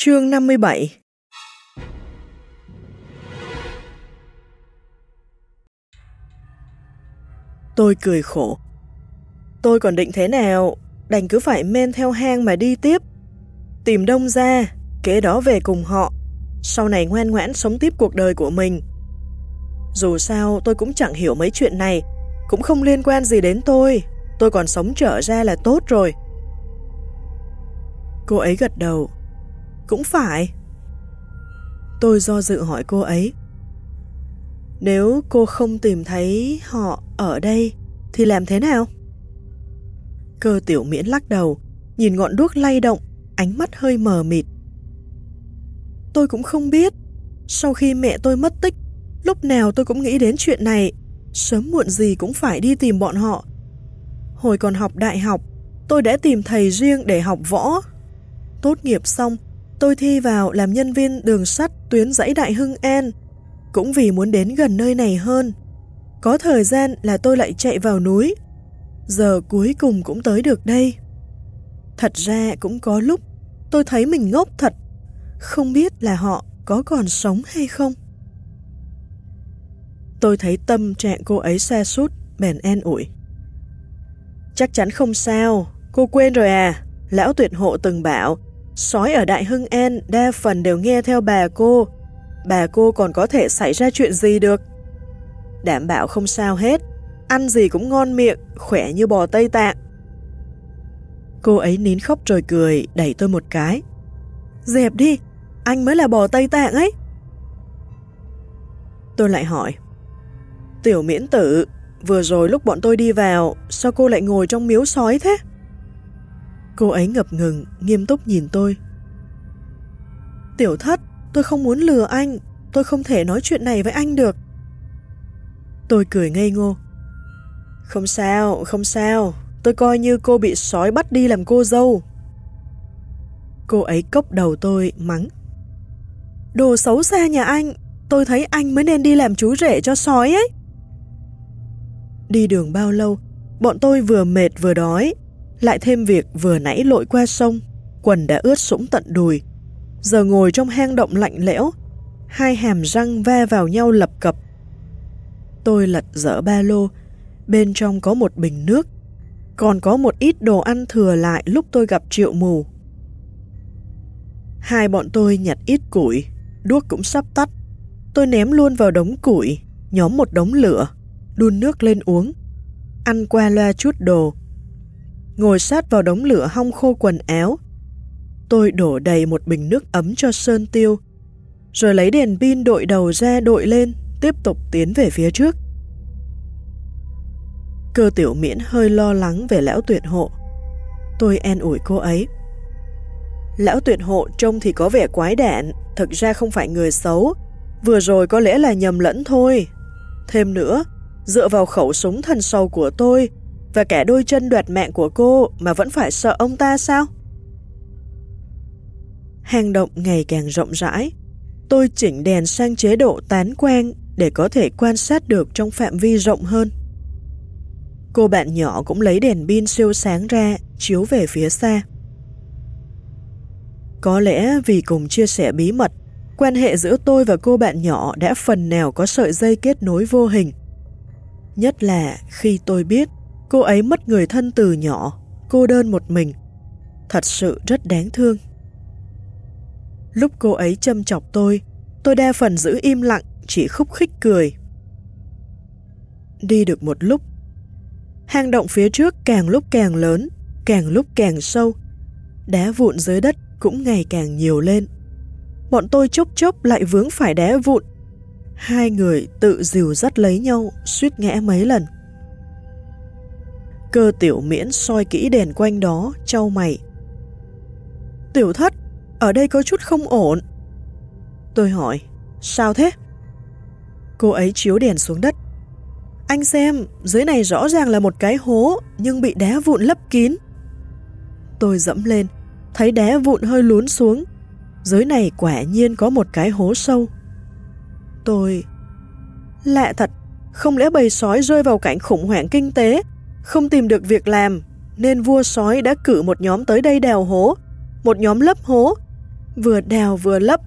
Chương 57 Tôi cười khổ. Tôi còn định thế nào, đành cứ phải men theo hang mà đi tiếp. Tìm đông ra, kế đó về cùng họ, sau này ngoan ngoãn sống tiếp cuộc đời của mình. Dù sao tôi cũng chẳng hiểu mấy chuyện này, cũng không liên quan gì đến tôi, tôi còn sống trở ra là tốt rồi. Cô ấy gật đầu. Cũng phải. Tôi do dự hỏi cô ấy. Nếu cô không tìm thấy họ ở đây, thì làm thế nào? Cơ tiểu miễn lắc đầu, nhìn ngọn đuốc lay động, ánh mắt hơi mờ mịt. Tôi cũng không biết. Sau khi mẹ tôi mất tích, lúc nào tôi cũng nghĩ đến chuyện này. Sớm muộn gì cũng phải đi tìm bọn họ. Hồi còn học đại học, tôi đã tìm thầy riêng để học võ. Tốt nghiệp xong, tôi thi vào làm nhân viên đường sắt tuyến dãy Đại Hưng An, cũng vì muốn đến gần nơi này hơn. Có thời gian là tôi lại chạy vào núi. Giờ cuối cùng cũng tới được đây. Thật ra cũng có lúc tôi thấy mình ngốc thật, không biết là họ có còn sống hay không. Tôi thấy tâm trạng cô ấy xa sút bèn an ủi. Chắc chắn không sao, cô quên rồi à, lão tuyệt hộ từng bảo, sói ở Đại Hưng An đa phần đều nghe theo bà cô, bà cô còn có thể xảy ra chuyện gì được. Đảm bảo không sao hết, ăn gì cũng ngon miệng, khỏe như bò Tây Tạng. Cô ấy nín khóc rồi cười, đẩy tôi một cái. Dẹp đi, anh mới là bò Tây Tạng ấy. Tôi lại hỏi. Tiểu miễn tử, vừa rồi lúc bọn tôi đi vào, sao cô lại ngồi trong miếu sói thế? Cô ấy ngập ngừng, nghiêm túc nhìn tôi. Tiểu thất, tôi không muốn lừa anh, tôi không thể nói chuyện này với anh được. Tôi cười ngây ngô. Không sao, không sao, tôi coi như cô bị sói bắt đi làm cô dâu. Cô ấy cốc đầu tôi, mắng. Đồ xấu xa nhà anh, tôi thấy anh mới nên đi làm chú rể cho sói ấy. Đi đường bao lâu, bọn tôi vừa mệt vừa đói, lại thêm việc vừa nãy lội qua sông, quần đã ướt sũng tận đùi. Giờ ngồi trong hang động lạnh lẽo, hai hàm răng va vào nhau lập cập. Tôi lật dở ba lô, bên trong có một bình nước, còn có một ít đồ ăn thừa lại lúc tôi gặp triệu mù. Hai bọn tôi nhặt ít củi, đuốc cũng sắp tắt. Tôi ném luôn vào đống củi, nhóm một đống lửa, đun nước lên uống, ăn qua loa chút đồ. Ngồi sát vào đống lửa hong khô quần áo. Tôi đổ đầy một bình nước ấm cho Sơn tiêu, rồi lấy đèn pin đội đầu ra đội lên, tiếp tục tiến về phía trước. Cơ tiểu miễn hơi lo lắng về lão tuyệt hộ. Tôi an ủi cô ấy. Lão tuyệt hộ trông thì có vẻ quái đản, thực ra không phải người xấu. Vừa rồi có lẽ là nhầm lẫn thôi. Thêm nữa, dựa vào khẩu súng thần sâu của tôi và cả đôi chân đoạt mạng của cô mà vẫn phải sợ ông ta sao? Hang động ngày càng rộng rãi. Tôi chỉnh đèn sang chế độ tán quang để có thể quan sát được trong phạm vi rộng hơn. Cô bạn nhỏ cũng lấy đèn pin siêu sáng ra, chiếu về phía xa. Có lẽ vì cùng chia sẻ bí mật, quan hệ giữa tôi và cô bạn nhỏ đã phần nào có sợi dây kết nối vô hình. Nhất là khi tôi biết cô ấy mất người thân từ nhỏ, cô đơn một mình. Thật sự rất đáng thương. Lúc cô ấy châm chọc tôi, tôi đa phần giữ im lặng, chỉ khúc khích cười. Đi được một lúc, hang động phía trước càng lúc càng lớn, càng lúc càng sâu. Đá vụn dưới đất cũng ngày càng nhiều lên. Bọn tôi chốc chốc lại vướng phải đá vụn. Hai người tự dìu dắt lấy nhau, suýt ngã mấy lần. Cơ tiểu miễn soi kỹ đèn quanh đó, trao mày. Tiểu thất, ở đây có chút không ổn. Tôi hỏi, sao thế? Cô ấy chiếu đèn xuống đất. Anh xem, dưới này rõ ràng là một cái hố, nhưng bị đá vụn lấp kín. Tôi dẫm lên, thấy đá vụn hơi lún xuống. Dưới này quả nhiên có một cái hố sâu. Tôi... Lạ thật, không lẽ bầy sói rơi vào cảnh khủng hoảng kinh tế, không tìm được việc làm, nên vua sói đã cử một nhóm tới đây đào hố, một nhóm lấp hố. vừa đào vừa lấp.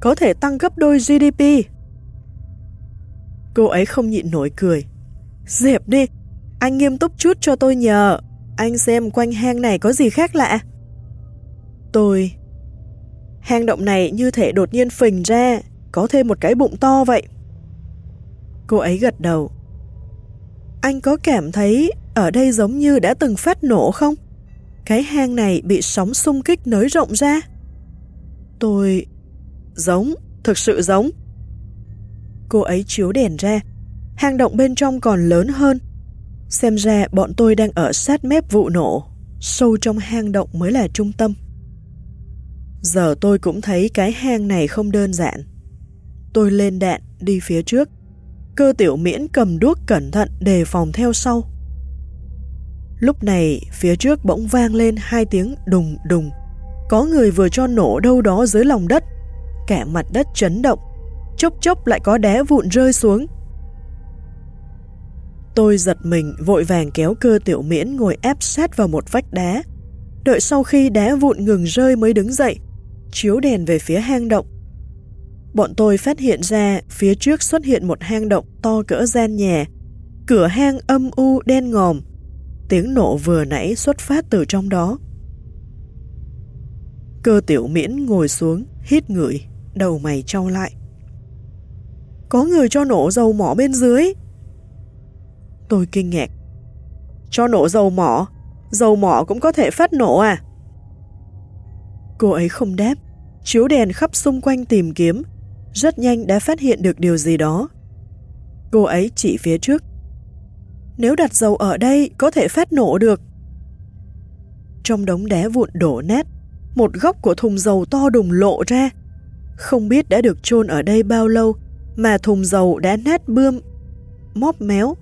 Có thể tăng gấp đôi GDP. Cô ấy không nhịn nổi cười. dẹp đi, anh nghiêm túc chút cho tôi nhờ. Anh xem quanh hang này có gì khác lạ. Tôi... Hang động này như thể đột nhiên phình ra, có thêm một cái bụng to vậy. Cô ấy gật đầu. Anh có cảm thấy ở đây giống như đã từng phát nổ không? Cái hang này bị sóng xung kích nới rộng ra. Tôi... Giống, thực sự giống. Cô ấy chiếu đèn ra, hang động bên trong còn lớn hơn. Xem ra bọn tôi đang ở sát mép vụ nổ, sâu trong hang động mới là trung tâm. Giờ tôi cũng thấy cái hang này không đơn giản. Tôi lên đạn, đi phía trước. Cơ tiểu miễn cầm đuốc cẩn thận đề phòng theo sau. Lúc này, phía trước bỗng vang lên hai tiếng đùng đùng. Có người vừa cho nổ đâu đó dưới lòng đất. Cả mặt đất chấn động. Chốc chốc lại có đá vụn rơi xuống. Tôi giật mình vội vàng kéo cơ tiểu miễn ngồi ép sát vào một vách đá. Đợi sau khi đá vụn ngừng rơi mới đứng dậy, chiếu đèn về phía hang động. Bọn tôi phát hiện ra phía trước xuất hiện một hang động to cỡ gian nhà. Cửa hang âm u đen ngòm. Tiếng nổ vừa nãy xuất phát từ trong đó. Cơ tiểu miễn ngồi xuống, hít ngửi, đầu mày trao lại. Có người cho nổ dầu mỏ bên dưới. Tôi kinh ngạc. Cho nổ dầu mỏ? Dầu mỏ cũng có thể phát nổ à? Cô ấy không đáp, chiếu đèn khắp xung quanh tìm kiếm, rất nhanh đã phát hiện được điều gì đó. Cô ấy chỉ phía trước. Nếu đặt dầu ở đây có thể phát nổ được. Trong đống đá vụn đổ nát, một góc của thùng dầu to đùng lộ ra. Không biết đã được chôn ở đây bao lâu mà thùng dầu đã nát bươm, móp méo.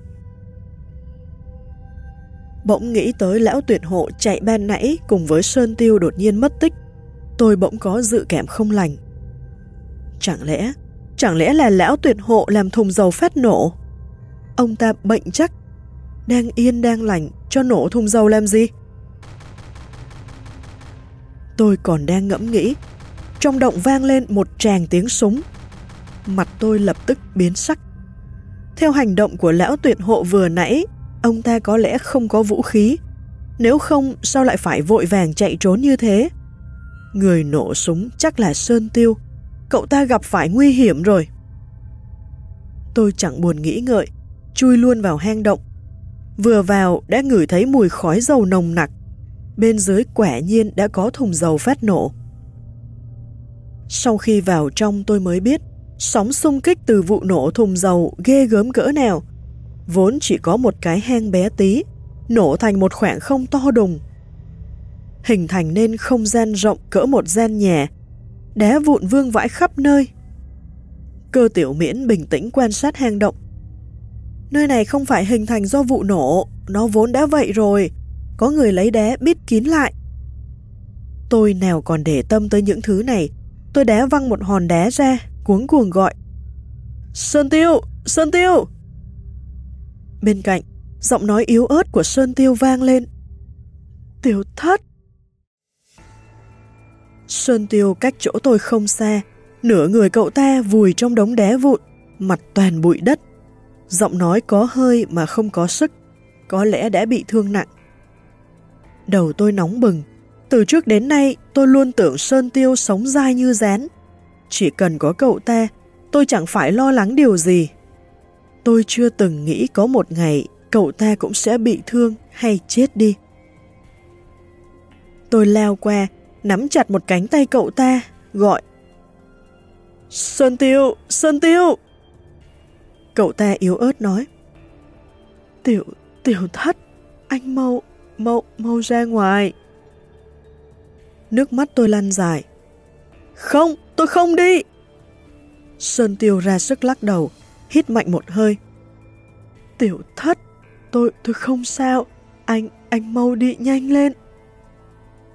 Bỗng nghĩ tới lão tuyệt hộ chạy ban nãy cùng với Sơn Tiêu đột nhiên mất tích. Tôi bỗng có dự cảm không lành. Chẳng lẽ, chẳng lẽ là lão tuyệt hộ làm thùng dầu phát nổ? Ông ta bệnh chắc, đang yên đang lành, cho nổ thùng dầu làm gì? Tôi còn đang ngẫm nghĩ, trong động vang lên một tràng tiếng súng. Mặt tôi lập tức biến sắc. Theo hành động của lão tuyệt hộ vừa nãy, ông ta có lẽ không có vũ khí. Nếu không, sao lại phải vội vàng chạy trốn như thế? Người nổ súng chắc là Sơn Tiêu. Cậu ta gặp phải nguy hiểm rồi. Tôi chẳng buồn nghĩ ngợi, chui luôn vào hang động. Vừa vào đã ngửi thấy mùi khói dầu nồng nặc. Bên dưới quả nhiên đã có thùng dầu phát nổ. Sau khi vào trong tôi mới biết sóng xung kích từ vụ nổ thùng dầu ghê gớm cỡ nào. Vốn chỉ có một cái hang bé tí, nổ thành một khoảng không to đùng hình thành nên không gian rộng cỡ một gian nhà, đá vụn vương vãi khắp nơi. Cơ tiểu miễn bình tĩnh quan sát hang động. Nơi này không phải hình thành do vụ nổ, nó vốn đã vậy rồi, có người lấy đá bít kín lại. Tôi nào còn để tâm tới những thứ này, tôi đá văng một hòn đá ra, cuống cuồng gọi. Sơn Tiêu! Sơn Tiêu! Bên cạnh, giọng nói yếu ớt của Sơn Tiêu vang lên. Tiểu thất! Sơn Tiêu cách chỗ tôi không xa, nửa người cậu ta vùi trong đống đá vụn, mặt toàn bụi đất. Giọng nói có hơi mà không có sức, có lẽ đã bị thương nặng. Đầu tôi nóng bừng, từ trước đến nay tôi luôn tưởng Sơn Tiêu sống dai như rán. Chỉ cần có cậu ta, tôi chẳng phải lo lắng điều gì. Tôi chưa từng nghĩ có một ngày cậu ta cũng sẽ bị thương hay chết đi. Tôi leo qua, nắm chặt một cánh tay cậu ta, gọi. Sơn Tiêu! Sơn Tiêu! Cậu ta yếu ớt nói. Tiểu, tiểu thất, anh mau, mau, mau ra ngoài. Nước mắt tôi lăn dài. Không, tôi không đi. Sơn Tiêu ra sức lắc đầu, hít mạnh một hơi. Tiểu thất, tôi, tôi không sao. Anh, anh mau đi nhanh lên.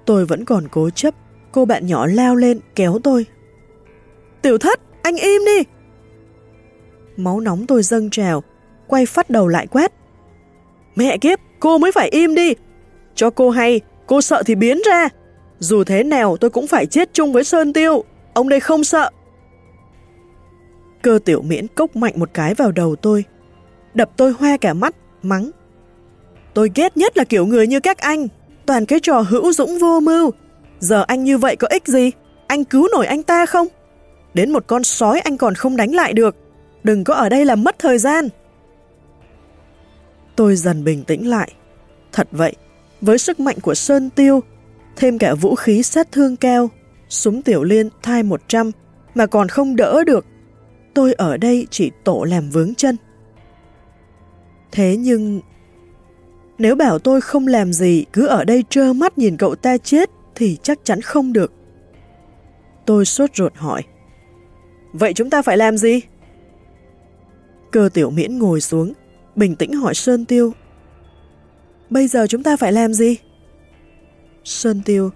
Tôi vẫn còn cố chấp, cô bạn nhỏ lao lên kéo tôi. Tiểu thất, anh im đi! Máu nóng tôi dâng trào, quay phát đầu lại quét. Mẹ kiếp, cô mới phải im đi! Cho cô hay, cô sợ thì biến ra! Dù thế nào tôi cũng phải chết chung với Sơn Tiêu, ông đây không sợ. Cơ tiểu miễn cốc mạnh một cái vào đầu tôi, đập tôi hoa cả mắt, mắng. Tôi ghét nhất là kiểu người như các anh, toàn cái trò hữu dũng vô mưu. Giờ anh như vậy có ích gì? Anh cứu nổi anh ta không? Đến một con sói anh còn không đánh lại được. Đừng có ở đây làm mất thời gian. Tôi dần bình tĩnh lại. Thật vậy, với sức mạnh của Sơn Tiêu, thêm cả vũ khí sát thương cao, súng tiểu liên thai 100 mà còn không đỡ được. Tôi ở đây chỉ tổ làm vướng chân. Thế nhưng, nếu bảo tôi không làm gì, cứ ở đây trơ mắt nhìn cậu ta chết thì chắc chắn không được. Tôi sốt ruột hỏi. Vậy chúng ta phải làm gì? Cơ tiểu miễn ngồi xuống, bình tĩnh hỏi Sơn Tiêu. Bây giờ chúng ta phải làm gì? Sơn Tiêu.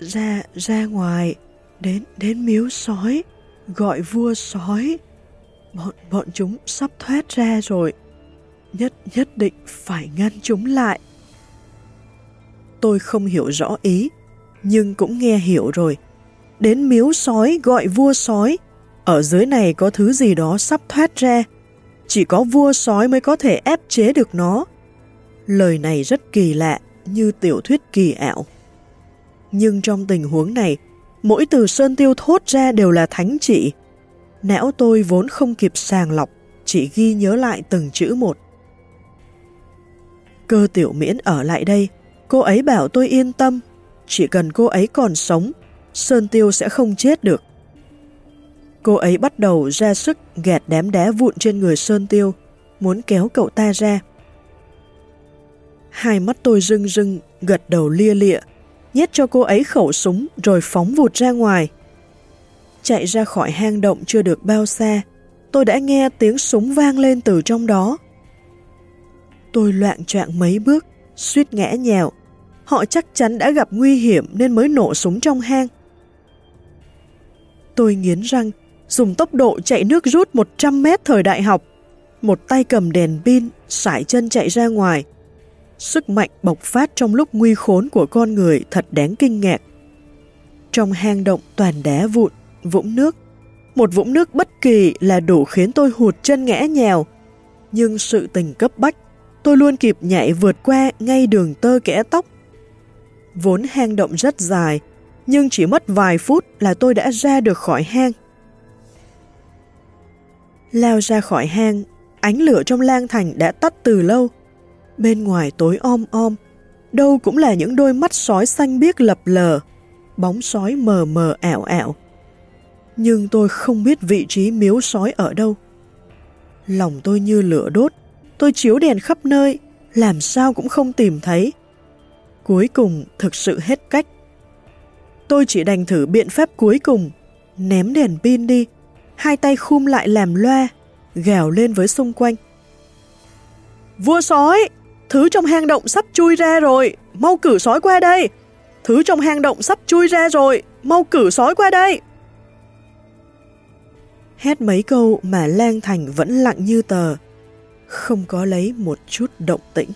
Ra, ra ngoài, đến, đến miếu sói, gọi vua sói. Bọn, bọn chúng sắp thoát ra rồi. Nhất, nhất định phải ngăn chúng lại. Tôi không hiểu rõ ý, nhưng cũng nghe hiểu rồi. Đến miếu sói gọi vua sói, ở dưới này có thứ gì đó sắp thoát ra. Chỉ có vua sói mới có thể ép chế được nó. Lời này rất kỳ lạ, như tiểu thuyết kỳ ảo. Nhưng trong tình huống này, mỗi từ Sơn Tiêu thốt ra đều là thánh trị. Não tôi vốn không kịp sàng lọc, chỉ ghi nhớ lại từng chữ một. Cơ tiểu miễn ở lại đây, cô ấy bảo tôi yên tâm, chỉ cần cô ấy còn sống, Sơn Tiêu sẽ không chết được. Cô ấy bắt đầu ra sức gạt đám đá vụn trên người Sơn Tiêu, muốn kéo cậu ta ra. Hai mắt tôi rưng rưng, gật đầu lia lịa, nhét cho cô ấy khẩu súng rồi phóng vụt ra ngoài. Chạy ra khỏi hang động chưa được bao xa, tôi đã nghe tiếng súng vang lên từ trong đó. Tôi loạn trạng mấy bước, suýt ngã nhào. Họ chắc chắn đã gặp nguy hiểm nên mới nổ súng trong hang. Tôi nghiến răng, dùng tốc độ chạy nước rút 100 mét thời đại học. Một tay cầm đèn pin, sải chân chạy ra ngoài. Sức mạnh bộc phát trong lúc nguy khốn của con người thật đáng kinh ngạc. Trong hang động toàn đá vụn, vũng nước. Một vũng nước bất kỳ là đủ khiến tôi hụt chân ngã nhèo Nhưng sự tình cấp bách, tôi luôn kịp nhảy vượt qua ngay đường tơ kẽ tóc. Vốn hang động rất dài, nhưng chỉ mất vài phút là tôi đã ra được khỏi hang. Lao ra khỏi hang, ánh lửa trong lang thành đã tắt từ lâu. Bên ngoài tối om om, đâu cũng là những đôi mắt sói xanh biếc lập lờ, bóng sói mờ mờ ảo ảo. Nhưng tôi không biết vị trí miếu sói ở đâu. Lòng tôi như lửa đốt, tôi chiếu đèn khắp nơi, làm sao cũng không tìm thấy. Cuối cùng thực sự hết cách. Tôi chỉ đành thử biện pháp cuối cùng, ném đèn pin đi, hai tay khum lại làm loa, gào lên với xung quanh. Vua sói, thứ trong hang động sắp chui ra rồi, mau cử sói qua đây. Thứ trong hang động sắp chui ra rồi, mau cử sói qua đây. Hét mấy câu mà Lang Thành vẫn lặng như tờ, không có lấy một chút động tĩnh.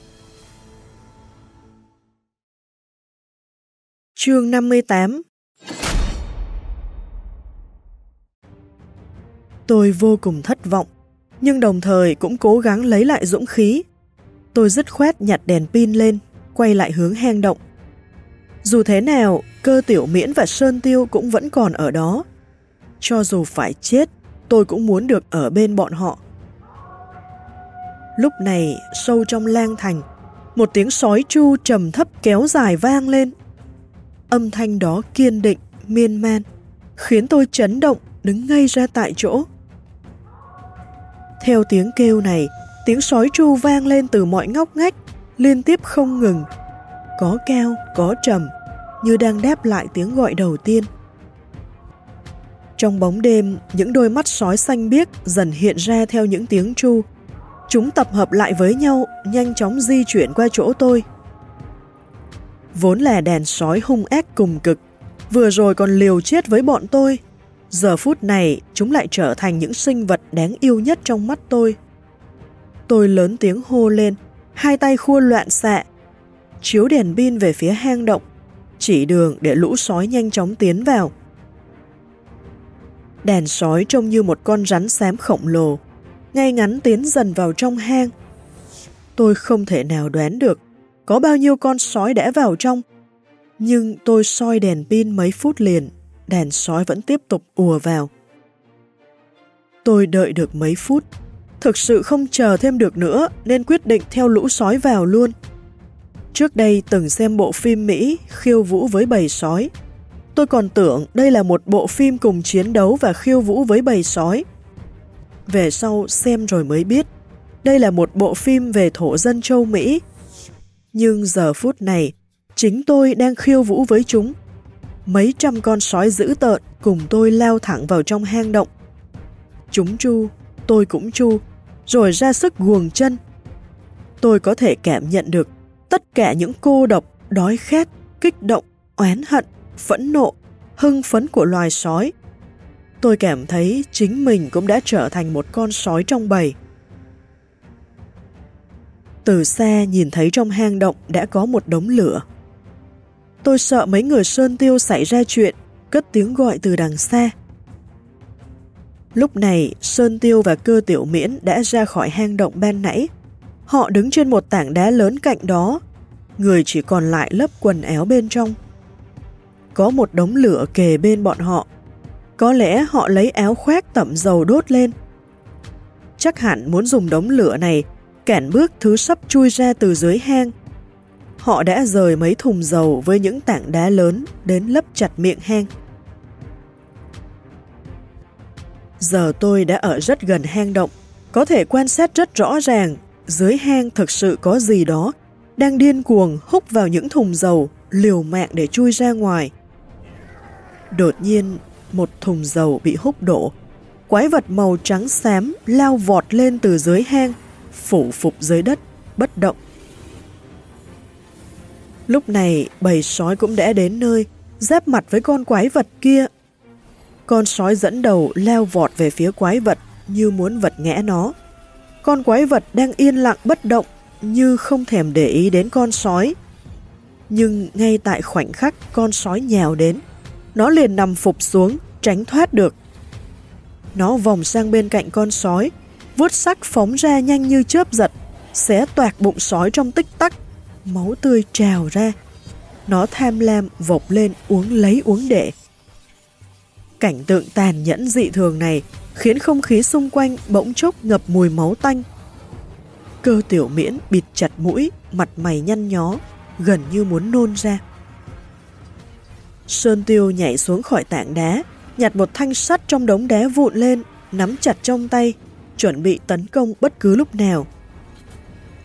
Chương 58 Tôi vô cùng thất vọng, nhưng đồng thời cũng cố gắng lấy lại dũng khí. Tôi dứt khoát nhặt đèn pin lên, quay lại hướng hang động. Dù thế nào, cơ tiểu miễn và sơn tiêu cũng vẫn còn ở đó. Cho dù phải chết, tôi cũng muốn được ở bên bọn họ. Lúc này, sâu trong lang thành, một tiếng sói chu trầm thấp kéo dài vang lên. Âm thanh đó kiên định, miên man, khiến tôi chấn động, đứng ngay ra tại chỗ. Theo tiếng kêu này, tiếng sói chu vang lên từ mọi ngóc ngách, liên tiếp không ngừng. Có cao, có trầm, như đang đáp lại tiếng gọi đầu tiên. Trong bóng đêm, những đôi mắt sói xanh biếc dần hiện ra theo những tiếng chu. Chúng tập hợp lại với nhau, nhanh chóng di chuyển qua chỗ tôi. Vốn là đèn sói hung ác cùng cực, vừa rồi còn liều chết với bọn tôi, Giờ phút này, chúng lại trở thành những sinh vật đáng yêu nhất trong mắt tôi. Tôi lớn tiếng hô lên, hai tay khua loạn xạ, chiếu đèn pin về phía hang động, chỉ đường để lũ sói nhanh chóng tiến vào. Đèn sói trông như một con rắn xám khổng lồ, ngay ngắn tiến dần vào trong hang. Tôi không thể nào đoán được có bao nhiêu con sói đã vào trong, nhưng tôi soi đèn pin mấy phút liền, đèn sói vẫn tiếp tục ùa vào. Tôi đợi được mấy phút, thực sự không chờ thêm được nữa nên quyết định theo lũ sói vào luôn. Trước đây từng xem bộ phim Mỹ khiêu vũ với bầy sói. Tôi còn tưởng đây là một bộ phim cùng chiến đấu và khiêu vũ với bầy sói. Về sau xem rồi mới biết, đây là một bộ phim về thổ dân châu Mỹ. Nhưng giờ phút này, chính tôi đang khiêu vũ với chúng. Mấy trăm con sói dữ tợn cùng tôi lao thẳng vào trong hang động. Chúng chu, tôi cũng chu, rồi ra sức guồng chân. Tôi có thể cảm nhận được tất cả những cô độc, đói khát, kích động, oán hận, phẫn nộ, hưng phấn của loài sói. Tôi cảm thấy chính mình cũng đã trở thành một con sói trong bầy. Từ xa nhìn thấy trong hang động đã có một đống lửa. Tôi sợ mấy người Sơn Tiêu xảy ra chuyện, cất tiếng gọi từ đằng xa. Lúc này, Sơn Tiêu và cơ tiểu miễn đã ra khỏi hang động ban nãy. Họ đứng trên một tảng đá lớn cạnh đó, người chỉ còn lại lớp quần áo bên trong. Có một đống lửa kề bên bọn họ. Có lẽ họ lấy áo khoác tẩm dầu đốt lên. Chắc hẳn muốn dùng đống lửa này cản bước thứ sắp chui ra từ dưới hang. Họ đã rời mấy thùng dầu với những tảng đá lớn đến lấp chặt miệng hang. Giờ tôi đã ở rất gần hang động, có thể quan sát rất rõ ràng dưới hang thực sự có gì đó đang điên cuồng hút vào những thùng dầu, liều mạng để chui ra ngoài. Đột nhiên, một thùng dầu bị hút đổ. Quái vật màu trắng xám lao vọt lên từ dưới hang, phủ phục dưới đất, bất động. Lúc này, bầy sói cũng đã đến nơi, giáp mặt với con quái vật kia con sói dẫn đầu leo vọt về phía quái vật như muốn vật ngã nó. Con quái vật đang yên lặng bất động như không thèm để ý đến con sói. Nhưng ngay tại khoảnh khắc con sói nhào đến, nó liền nằm phục xuống, tránh thoát được. Nó vòng sang bên cạnh con sói, vuốt sắc phóng ra nhanh như chớp giật, xé toạc bụng sói trong tích tắc, máu tươi trào ra. Nó tham lam vộc lên uống lấy uống để. Cảnh tượng tàn nhẫn dị thường này khiến không khí xung quanh bỗng chốc ngập mùi máu tanh. Cơ tiểu miễn bịt chặt mũi, mặt mày nhăn nhó, gần như muốn nôn ra. Sơn Tiêu nhảy xuống khỏi tảng đá, nhặt một thanh sắt trong đống đá vụn lên, nắm chặt trong tay, chuẩn bị tấn công bất cứ lúc nào.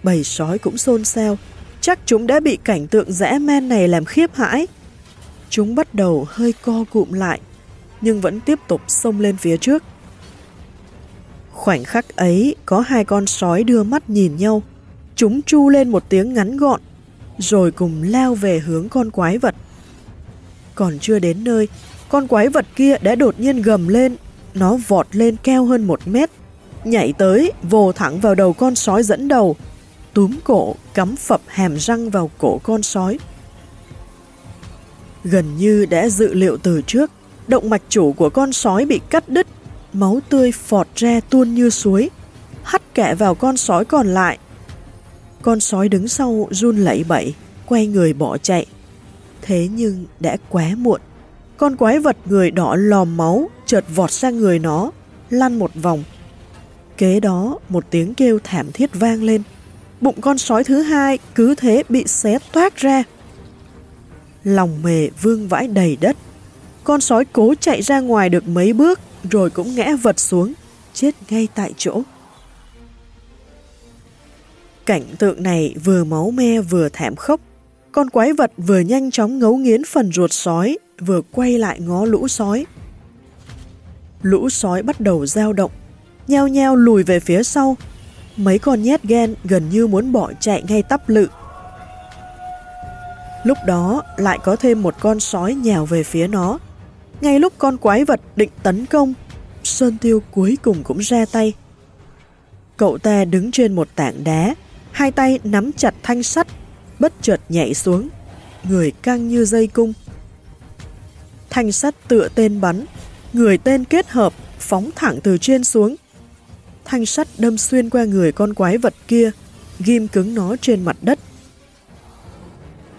Bầy sói cũng xôn xao, chắc chúng đã bị cảnh tượng dã man này làm khiếp hãi. Chúng bắt đầu hơi co cụm lại, nhưng vẫn tiếp tục xông lên phía trước. Khoảnh khắc ấy, có hai con sói đưa mắt nhìn nhau. Chúng chu lên một tiếng ngắn gọn, rồi cùng lao về hướng con quái vật. Còn chưa đến nơi, con quái vật kia đã đột nhiên gầm lên, nó vọt lên keo hơn một mét, nhảy tới, vồ thẳng vào đầu con sói dẫn đầu, túm cổ, cắm phập hàm răng vào cổ con sói. Gần như đã dự liệu từ trước, động mạch chủ của con sói bị cắt đứt, máu tươi phọt ra tuôn như suối, hắt kẹ vào con sói còn lại. Con sói đứng sau run lẩy bẩy, quay người bỏ chạy. Thế nhưng đã quá muộn. Con quái vật người đỏ lòm máu chợt vọt sang người nó, lăn một vòng. Kế đó một tiếng kêu thảm thiết vang lên. Bụng con sói thứ hai cứ thế bị xé toát ra. Lòng mề vương vãi đầy đất, con sói cố chạy ra ngoài được mấy bước rồi cũng ngã vật xuống, chết ngay tại chỗ. Cảnh tượng này vừa máu me vừa thảm khốc. Con quái vật vừa nhanh chóng ngấu nghiến phần ruột sói, vừa quay lại ngó lũ sói. Lũ sói bắt đầu dao động, nheo nheo lùi về phía sau. Mấy con nhét ghen gần như muốn bỏ chạy ngay tắp lự. Lúc đó lại có thêm một con sói nhào về phía nó, ngay lúc con quái vật định tấn công, Sơn Tiêu cuối cùng cũng ra tay. Cậu ta đứng trên một tảng đá, hai tay nắm chặt thanh sắt, bất chợt nhảy xuống, người căng như dây cung. Thanh sắt tựa tên bắn, người tên kết hợp, phóng thẳng từ trên xuống. Thanh sắt đâm xuyên qua người con quái vật kia, ghim cứng nó trên mặt đất.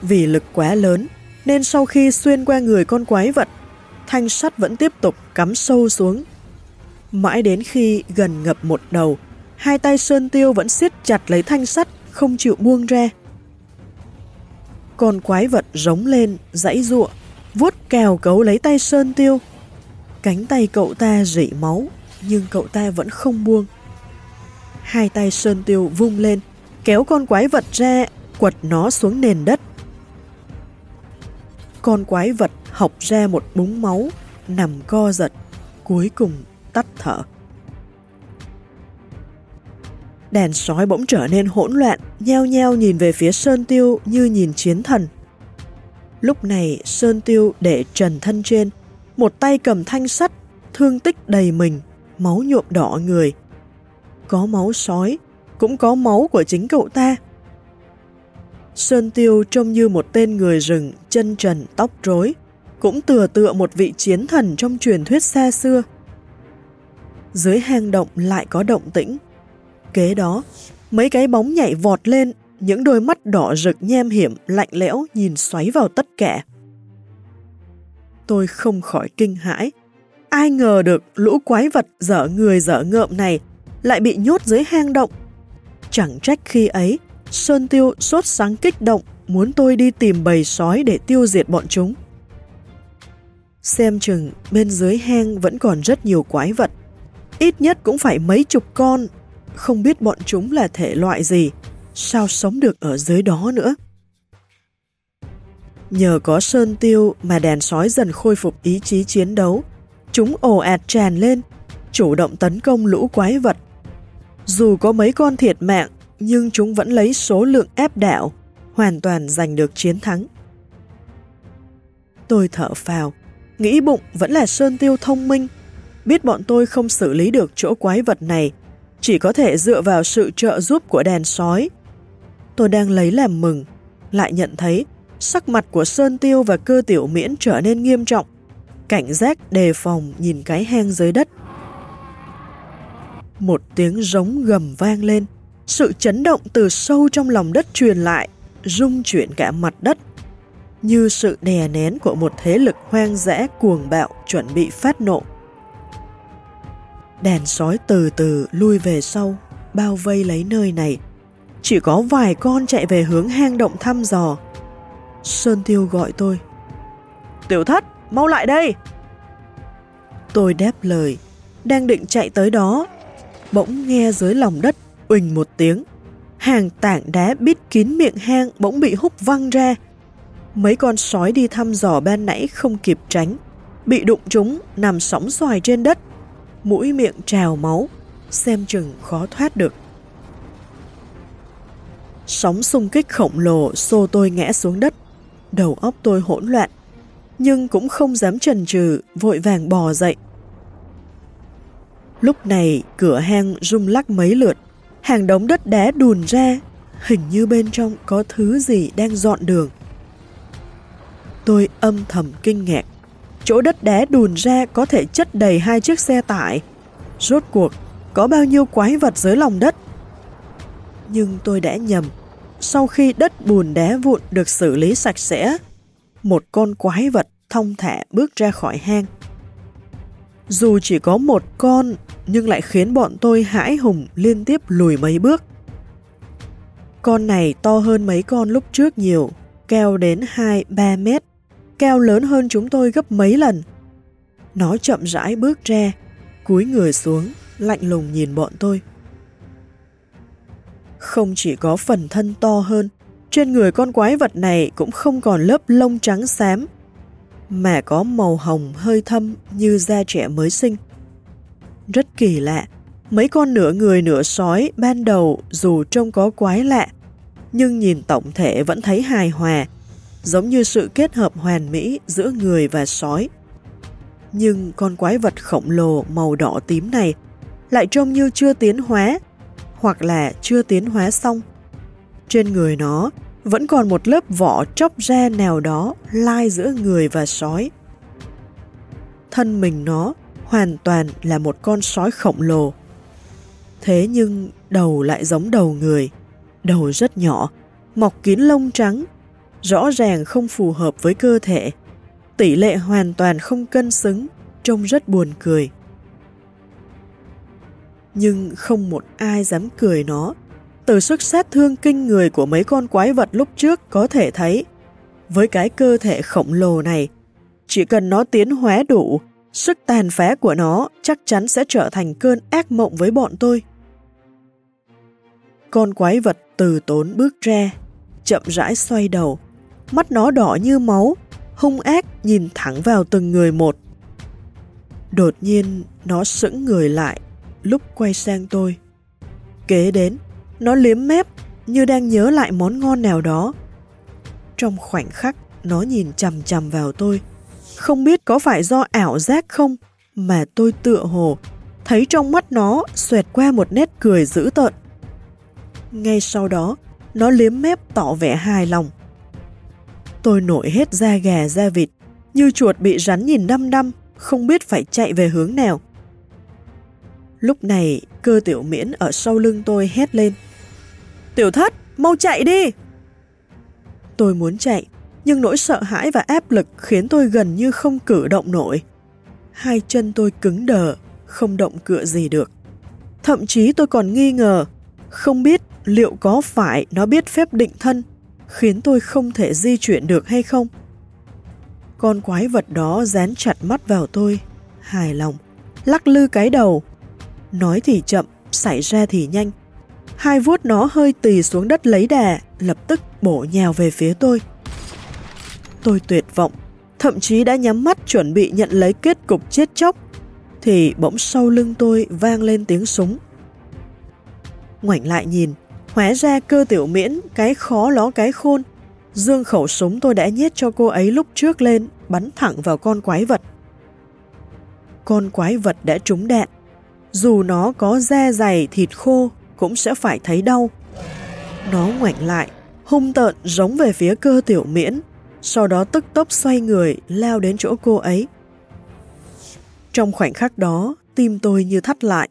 Vì lực quá lớn, nên sau khi xuyên qua người con quái vật, thanh sắt vẫn tiếp tục cắm sâu xuống. Mãi đến khi gần ngập một đầu, hai tay Sơn Tiêu vẫn siết chặt lấy thanh sắt, không chịu buông ra. Con quái vật rống lên, dãy ruộng, vuốt kèo cấu lấy tay Sơn Tiêu. Cánh tay cậu ta rỉ máu, nhưng cậu ta vẫn không buông. Hai tay Sơn Tiêu vung lên, kéo con quái vật ra, quật nó xuống nền đất. Con quái vật học ra một búng máu, nằm co giật, cuối cùng tắt thở. Đèn sói bỗng trở nên hỗn loạn, nheo nheo nhìn về phía Sơn Tiêu như nhìn chiến thần. Lúc này Sơn Tiêu để trần thân trên, một tay cầm thanh sắt, thương tích đầy mình, máu nhuộm đỏ người. Có máu sói, cũng có máu của chính cậu ta. Sơn Tiêu trông như một tên người rừng, chân trần, tóc rối, cũng tựa tựa một vị chiến thần trong truyền thuyết xa xưa. Dưới hang động lại có động tĩnh. Kế đó, mấy cái bóng nhảy vọt lên, những đôi mắt đỏ rực nhem hiểm, lạnh lẽo nhìn xoáy vào tất cả. Tôi không khỏi kinh hãi. Ai ngờ được lũ quái vật dở người dở ngợm này lại bị nhốt dưới hang động. Chẳng trách khi ấy, Sơn Tiêu sốt sáng kích động muốn tôi đi tìm bầy sói để tiêu diệt bọn chúng. Xem chừng bên dưới hang vẫn còn rất nhiều quái vật. Ít nhất cũng phải mấy chục con. Không biết bọn chúng là thể loại gì, sao sống được ở dưới đó nữa. Nhờ có sơn tiêu mà đàn sói dần khôi phục ý chí chiến đấu. Chúng ồ ạt tràn lên, chủ động tấn công lũ quái vật. Dù có mấy con thiệt mạng, nhưng chúng vẫn lấy số lượng ép đảo, hoàn toàn giành được chiến thắng. Tôi thở phào, nghĩ bụng vẫn là Sơn Tiêu thông minh, biết bọn tôi không xử lý được chỗ quái vật này, chỉ có thể dựa vào sự trợ giúp của đèn sói. Tôi đang lấy làm mừng, lại nhận thấy sắc mặt của Sơn Tiêu và cơ tiểu miễn trở nên nghiêm trọng, cảnh giác đề phòng nhìn cái hang dưới đất. Một tiếng rống gầm vang lên, sự chấn động từ sâu trong lòng đất truyền lại, rung chuyển cả mặt đất, như sự đè nén của một thế lực hoang dã cuồng bạo chuẩn bị phát nộ đàn sói từ từ lui về sau, bao vây lấy nơi này. Chỉ có vài con chạy về hướng hang động thăm dò. Sơn Tiêu gọi tôi. Tiểu thất, mau lại đây! Tôi đáp lời, đang định chạy tới đó. Bỗng nghe dưới lòng đất, uỳnh một tiếng. Hàng tảng đá bít kín miệng hang bỗng bị húc văng ra. Mấy con sói đi thăm dò ban nãy không kịp tránh. Bị đụng chúng, nằm sóng xoài trên đất. Mũi miệng trào máu, xem chừng khó thoát được. Sóng xung kích khổng lồ xô tôi ngã xuống đất đầu óc tôi hỗn loạn, nhưng cũng không dám chần chừ, vội vàng bò dậy. Lúc này cửa hang rung lắc mấy lượt, hàng đống đất đá đùn ra, hình như bên trong có thứ gì đang dọn đường. Tôi âm thầm kinh ngạc, chỗ đất đá đùn ra có thể chất đầy hai chiếc xe tải. Rốt cuộc, có bao nhiêu quái vật dưới lòng đất? Nhưng tôi đã nhầm, sau khi đất bùn đá vụn được xử lý sạch sẽ, một con quái vật thông thả bước ra khỏi hang. Dù chỉ có một con, nhưng lại khiến bọn tôi hãi hùng liên tiếp lùi mấy bước. Con này to hơn mấy con lúc trước nhiều, cao đến 2-3 mét, cao lớn hơn chúng tôi gấp mấy lần. Nó chậm rãi bước ra, cúi người xuống, lạnh lùng nhìn bọn tôi. Không chỉ có phần thân to hơn, trên người con quái vật này cũng không còn lớp lông trắng xám, mà có màu hồng hơi thâm như da trẻ mới sinh. Rất kỳ lạ, mấy con nửa người nửa sói ban đầu dù trông có quái lạ, nhưng nhìn tổng thể vẫn thấy hài hòa, giống như sự kết hợp hoàn mỹ giữa người và sói. Nhưng con quái vật khổng lồ màu đỏ tím này lại trông như chưa tiến hóa hoặc là chưa tiến hóa xong. Trên người nó vẫn còn một lớp vỏ chóc ra nào đó lai giữa người và sói. Thân mình nó hoàn toàn là một con sói khổng lồ. Thế nhưng đầu lại giống đầu người, đầu rất nhỏ, mọc kín lông trắng, rõ ràng không phù hợp với cơ thể, tỷ lệ hoàn toàn không cân xứng, trông rất buồn cười. Nhưng không một ai dám cười nó, từ sức sát thương kinh người của mấy con quái vật lúc trước có thể thấy, với cái cơ thể khổng lồ này, chỉ cần nó tiến hóa đủ, sức tàn phá của nó chắc chắn sẽ trở thành cơn ác mộng với bọn tôi. Con quái vật từ tốn bước ra, chậm rãi xoay đầu, mắt nó đỏ như máu, hung ác nhìn thẳng vào từng người một. Đột nhiên, nó sững người lại, lúc quay sang tôi. Kế đến, nó liếm mép như đang nhớ lại món ngon nào đó. Trong khoảnh khắc, nó nhìn chằm chằm vào tôi. Không biết có phải do ảo giác không, mà tôi tựa hồ thấy trong mắt nó xoẹt qua một nét cười dữ tợn. Ngay sau đó, nó liếm mép tỏ vẻ hài lòng. Tôi nổi hết da gà da vịt, như chuột bị rắn nhìn đăm đăm, không biết phải chạy về hướng nào. Lúc này, cơ tiểu miễn ở sau lưng tôi hét lên. Tiểu thất, mau chạy đi! Tôi muốn chạy, nhưng nỗi sợ hãi và áp lực khiến tôi gần như không cử động nổi. Hai chân tôi cứng đờ, không động cựa gì được. Thậm chí tôi còn nghi ngờ, không biết liệu có phải nó biết phép định thân, khiến tôi không thể di chuyển được hay không. Con quái vật đó dán chặt mắt vào tôi, hài lòng, lắc lư cái đầu. Nói thì chậm, xảy ra thì nhanh. Hai vuốt nó hơi tì xuống đất lấy đà, lập tức bổ nhào về phía tôi. Tôi tuyệt vọng, thậm chí đã nhắm mắt chuẩn bị nhận lấy kết cục chết chóc, thì bỗng sau lưng tôi vang lên tiếng súng. Ngoảnh lại nhìn, hóa ra cơ tiểu miễn, cái khó ló cái khôn. Dương khẩu súng tôi đã nhét cho cô ấy lúc trước lên, bắn thẳng vào con quái vật. Con quái vật đã trúng đạn. Dù nó có da dày thịt khô, cũng sẽ phải thấy đau. Nó ngoảnh lại, hung tợn giống về phía cơ tiểu miễn, sau đó tức tốc xoay người, lao đến chỗ cô ấy. Trong khoảnh khắc đó, tim tôi như thắt lại.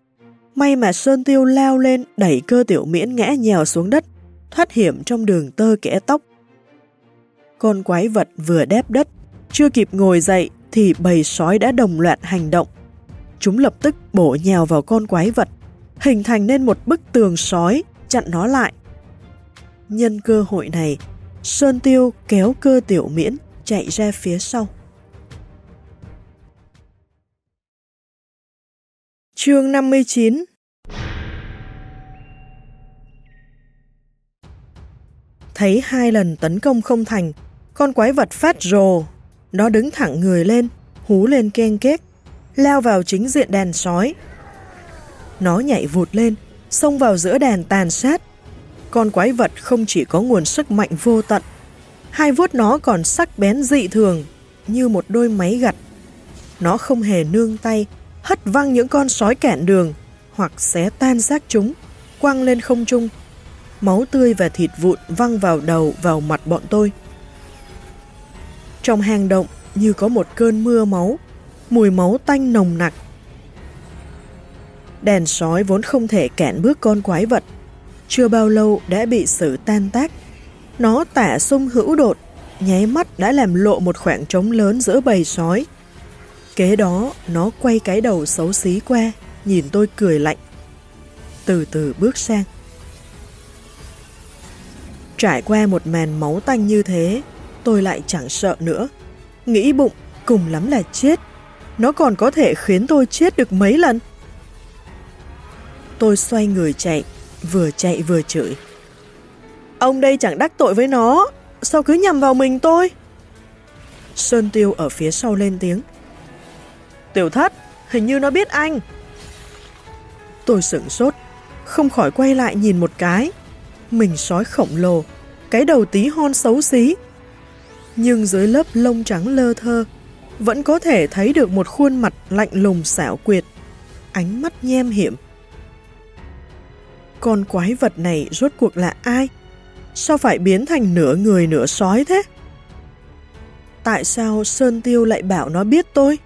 May mà Sơn Tiêu lao lên đẩy cơ tiểu miễn ngã nhào xuống đất, thoát hiểm trong đường tơ kẽ tóc. Con quái vật vừa đép đất, chưa kịp ngồi dậy thì bầy sói đã đồng loạt hành động. Chúng lập tức bổ nhào vào con quái vật, hình thành nên một bức tường sói chặn nó lại. Nhân cơ hội này, Sơn Tiêu kéo cơ tiểu miễn chạy ra phía sau. Chương 59 Thấy hai lần tấn công không thành, con quái vật phát rồ. Nó đứng thẳng người lên, hú lên ken két, leo vào chính diện đàn sói. Nó nhảy vụt lên, xông vào giữa đàn tàn sát. Con quái vật không chỉ có nguồn sức mạnh vô tận, hai vuốt nó còn sắc bén dị thường, như một đôi máy gặt. Nó không hề nương tay, hất văng những con sói cản đường hoặc xé tan xác chúng, quăng lên không trung. Máu tươi và thịt vụn văng vào đầu vào mặt bọn tôi. Trong hang động như có một cơn mưa máu, mùi máu tanh nồng nặc. Đèn sói vốn không thể cản bước con quái vật, chưa bao lâu đã bị sự tan tác. Nó tả sung hữu đột, nháy mắt đã làm lộ một khoảng trống lớn giữa bầy sói. Kế đó, nó quay cái đầu xấu xí qua, nhìn tôi cười lạnh. Từ từ bước sang. Trải qua một màn máu tanh như thế, tôi lại chẳng sợ nữa. Nghĩ bụng, cùng lắm là chết. Nó còn có thể khiến tôi chết được mấy lần. Tôi xoay người chạy, vừa chạy vừa chửi. Ông đây chẳng đắc tội với nó, sao cứ nhầm vào mình tôi? Sơn Tiêu ở phía sau lên tiếng. Tiểu thất, hình như nó biết anh. Tôi sửng sốt, không khỏi quay lại nhìn một cái. Mình sói khổng lồ, cái đầu tí hon xấu xí. Nhưng dưới lớp lông trắng lơ thơ, vẫn có thể thấy được một khuôn mặt lạnh lùng xảo quyệt, ánh mắt nhem hiểm. Con quái vật này rốt cuộc là ai? sao phải biến thành nửa người nửa sói thế? Tại sao Sơn Tiêu lại bảo nó biết tôi?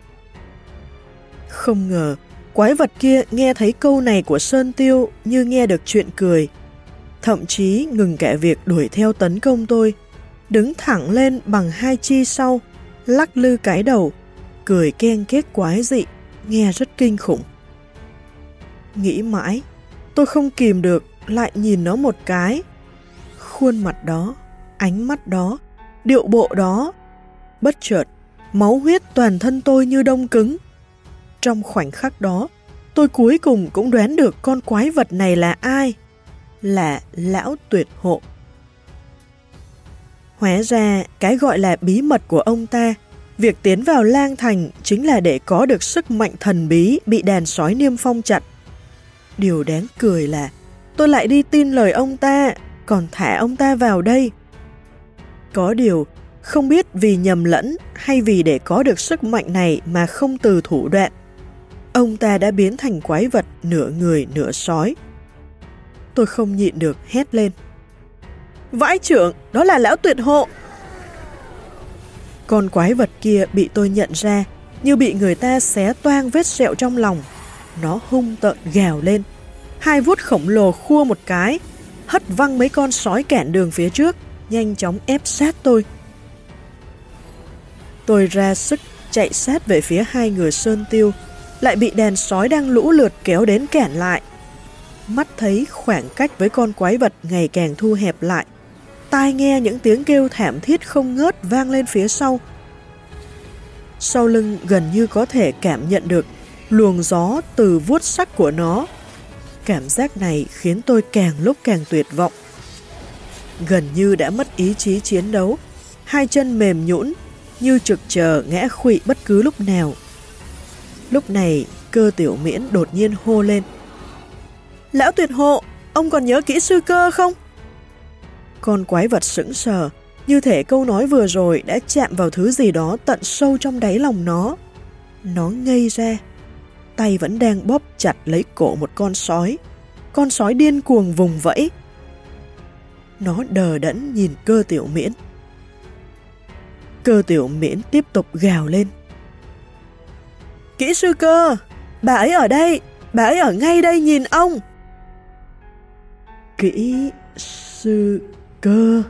Không ngờ, quái vật kia nghe thấy câu này của Sơn Tiêu như nghe được chuyện cười. Thậm chí ngừng kẻ việc đuổi theo tấn công tôi, đứng thẳng lên bằng hai chi sau, lắc lư cái đầu, cười khen kết quái dị, nghe rất kinh khủng. Nghĩ mãi, tôi không kìm được, lại nhìn nó một cái. Khuôn mặt đó, ánh mắt đó, điệu bộ đó. Bất chợt, máu huyết toàn thân tôi như đông cứng. Trong khoảnh khắc đó, tôi cuối cùng cũng đoán được con quái vật này là ai. Là lão tuyệt hộ. Hóa ra, cái gọi là bí mật của ông ta, việc tiến vào lang thành chính là để có được sức mạnh thần bí bị đàn sói niêm phong chặt. Điều đáng cười là tôi lại đi tin lời ông ta, còn thả ông ta vào đây. Có điều, không biết vì nhầm lẫn hay vì để có được sức mạnh này mà không từ thủ đoạn. Ông ta đã biến thành quái vật nửa người nửa sói. Tôi không nhịn được hét lên. Vãi trưởng, đó là lão tuyệt hộ. Con quái vật kia bị tôi nhận ra như bị người ta xé toang vết sẹo trong lòng. Nó hung tợn gào lên. Hai vuốt khổng lồ khua một cái, hất văng mấy con sói kẹn đường phía trước, nhanh chóng ép sát tôi. Tôi ra sức chạy sát về phía hai người sơn tiêu, lại bị đèn sói đang lũ lượt kéo đến kẹn lại. Mắt thấy khoảng cách với con quái vật ngày càng thu hẹp lại, tai nghe những tiếng kêu thảm thiết không ngớt vang lên phía sau. Sau lưng gần như có thể cảm nhận được luồng gió từ vuốt sắc của nó. Cảm giác này khiến tôi càng lúc càng tuyệt vọng. Gần như đã mất ý chí chiến đấu, hai chân mềm nhũn như trực chờ ngã khụy bất cứ lúc nào. Lúc này, cơ tiểu miễn đột nhiên hô lên. Lão tuyệt hộ, ông còn nhớ kỹ sư cơ không? Con quái vật sững sờ, như thể câu nói vừa rồi đã chạm vào thứ gì đó tận sâu trong đáy lòng nó. Nó ngây ra, tay vẫn đang bóp chặt lấy cổ một con sói. Con sói điên cuồng vùng vẫy. Nó đờ đẫn nhìn cơ tiểu miễn. Cơ tiểu miễn tiếp tục gào lên. Kỹ sư cơ, bà ấy ở đây, bà ấy ở ngay đây nhìn ông. Kỹ sư cơ.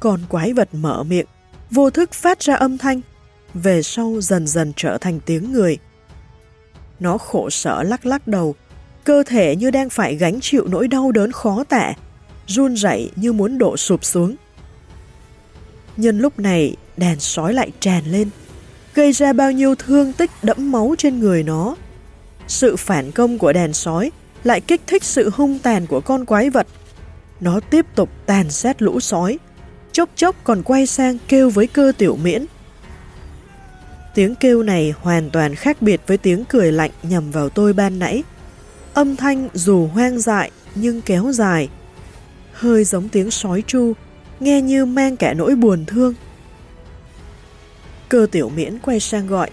Còn quái vật mở miệng, vô thức phát ra âm thanh, về sau dần dần trở thành tiếng người. Nó khổ sở lắc lắc đầu, cơ thể như đang phải gánh chịu nỗi đau đớn khó tả, run rẩy như muốn đổ sụp xuống. Nhân lúc này, đèn sói lại tràn lên, gây ra bao nhiêu thương tích đẫm máu trên người nó. Sự phản công của đàn sói lại kích thích sự hung tàn của con quái vật. Nó tiếp tục tàn sát lũ sói, chốc chốc còn quay sang kêu với cơ tiểu miễn. Tiếng kêu này hoàn toàn khác biệt với tiếng cười lạnh nhầm vào tôi ban nãy. Âm thanh dù hoang dại nhưng kéo dài, hơi giống tiếng sói tru, nghe như mang cả nỗi buồn thương. Cơ tiểu miễn quay sang gọi.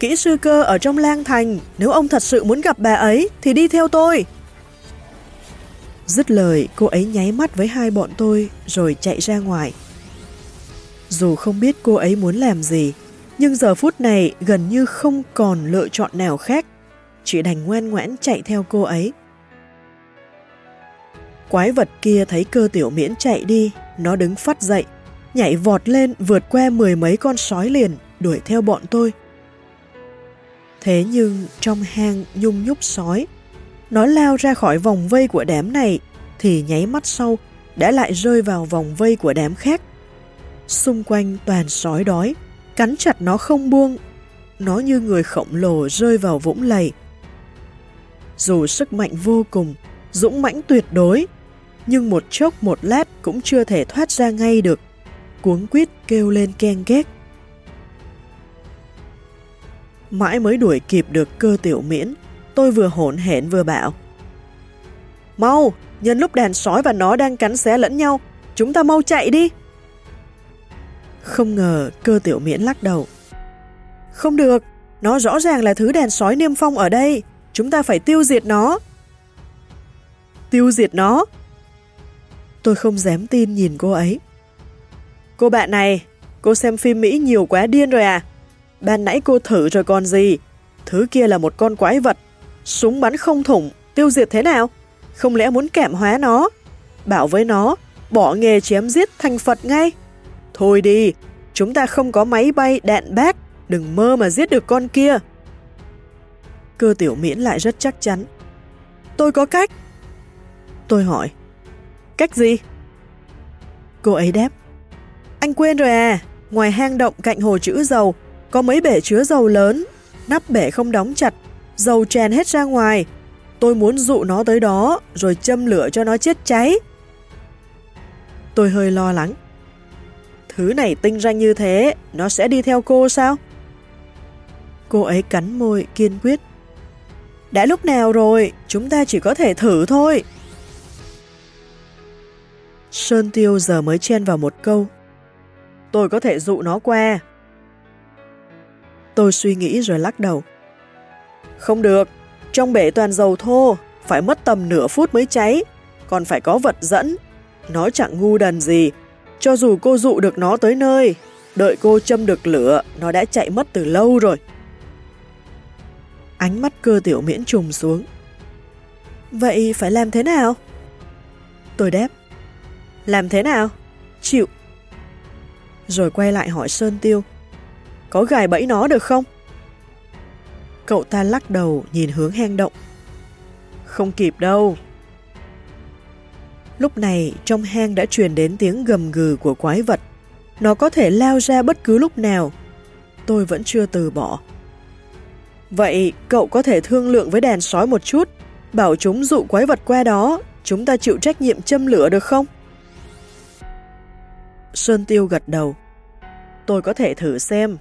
Kỹ sư cơ ở trong lang thành, nếu ông thật sự muốn gặp bà ấy thì đi theo tôi. Dứt lời, cô ấy nháy mắt với hai bọn tôi rồi chạy ra ngoài. Dù không biết cô ấy muốn làm gì, nhưng giờ phút này gần như không còn lựa chọn nào khác, chỉ đành ngoan ngoãn chạy theo cô ấy. Quái vật kia thấy cơ tiểu miễn chạy đi, nó đứng phát dậy, nhảy vọt lên vượt qua mười mấy con sói liền, đuổi theo bọn tôi. Thế nhưng trong hang nhung nhúc sói, nó lao ra khỏi vòng vây của đám này thì nháy mắt sau đã lại rơi vào vòng vây của đám khác. Xung quanh toàn sói đói, cắn chặt nó không buông. Nó như người khổng lồ rơi vào vũng lầy. Dù sức mạnh vô cùng, dũng mãnh tuyệt đối, nhưng một chốc một lát cũng chưa thể thoát ra ngay được. Cuống quýt kêu lên ken ghét. Mãi mới đuổi kịp được cơ tiểu miễn, tôi vừa hỗn hển vừa bảo. Mau, nhân lúc đàn sói và nó đang cắn xé lẫn nhau, chúng ta mau chạy đi. Không ngờ cơ tiểu miễn lắc đầu. Không được, nó rõ ràng là thứ đàn sói niêm phong ở đây, chúng ta phải tiêu diệt nó. Tiêu diệt nó? Tôi không dám tin nhìn cô ấy. Cô bạn này, cô xem phim Mỹ nhiều quá điên rồi à? Ban nãy cô thử rồi còn gì? Thứ kia là một con quái vật. Súng bắn không thủng, tiêu diệt thế nào? Không lẽ muốn kẹm hóa nó? Bảo với nó, bỏ nghề chém giết thành Phật ngay. Thôi đi, chúng ta không có máy bay, đạn bác, đừng mơ mà giết được con kia. Cơ tiểu miễn lại rất chắc chắn. Tôi có cách. Tôi hỏi. Cách gì? Cô ấy đáp. Anh quên rồi à, ngoài hang động cạnh hồ chữ dầu, có mấy bể chứa dầu lớn, nắp bể không đóng chặt, dầu tràn hết ra ngoài. Tôi muốn dụ nó tới đó, rồi châm lửa cho nó chết cháy. Tôi hơi lo lắng. Thứ này tinh ranh như thế, nó sẽ đi theo cô sao? Cô ấy cắn môi, kiên quyết. Đã lúc nào rồi, chúng ta chỉ có thể thử thôi. Sơn Tiêu giờ mới chen vào một câu. Tôi có thể dụ nó qua. Tôi suy nghĩ rồi lắc đầu. Không được, trong bể toàn dầu thô, phải mất tầm nửa phút mới cháy, còn phải có vật dẫn. Nó chẳng ngu đần gì, cho dù cô dụ được nó tới nơi, đợi cô châm được lửa, nó đã chạy mất từ lâu rồi. Ánh mắt cơ tiểu miễn trùng xuống. Vậy phải làm thế nào? Tôi đáp. Làm thế nào? Chịu. Rồi quay lại hỏi Sơn Tiêu. Có gài bẫy nó được không? Cậu ta lắc đầu nhìn hướng hang động. Không kịp đâu. Lúc này trong hang đã truyền đến tiếng gầm gừ của quái vật. Nó có thể lao ra bất cứ lúc nào. Tôi vẫn chưa từ bỏ. Vậy cậu có thể thương lượng với đàn sói một chút, bảo chúng dụ quái vật qua đó, chúng ta chịu trách nhiệm châm lửa được không? Sơn Tiêu gật đầu. Tôi có thể thử xem.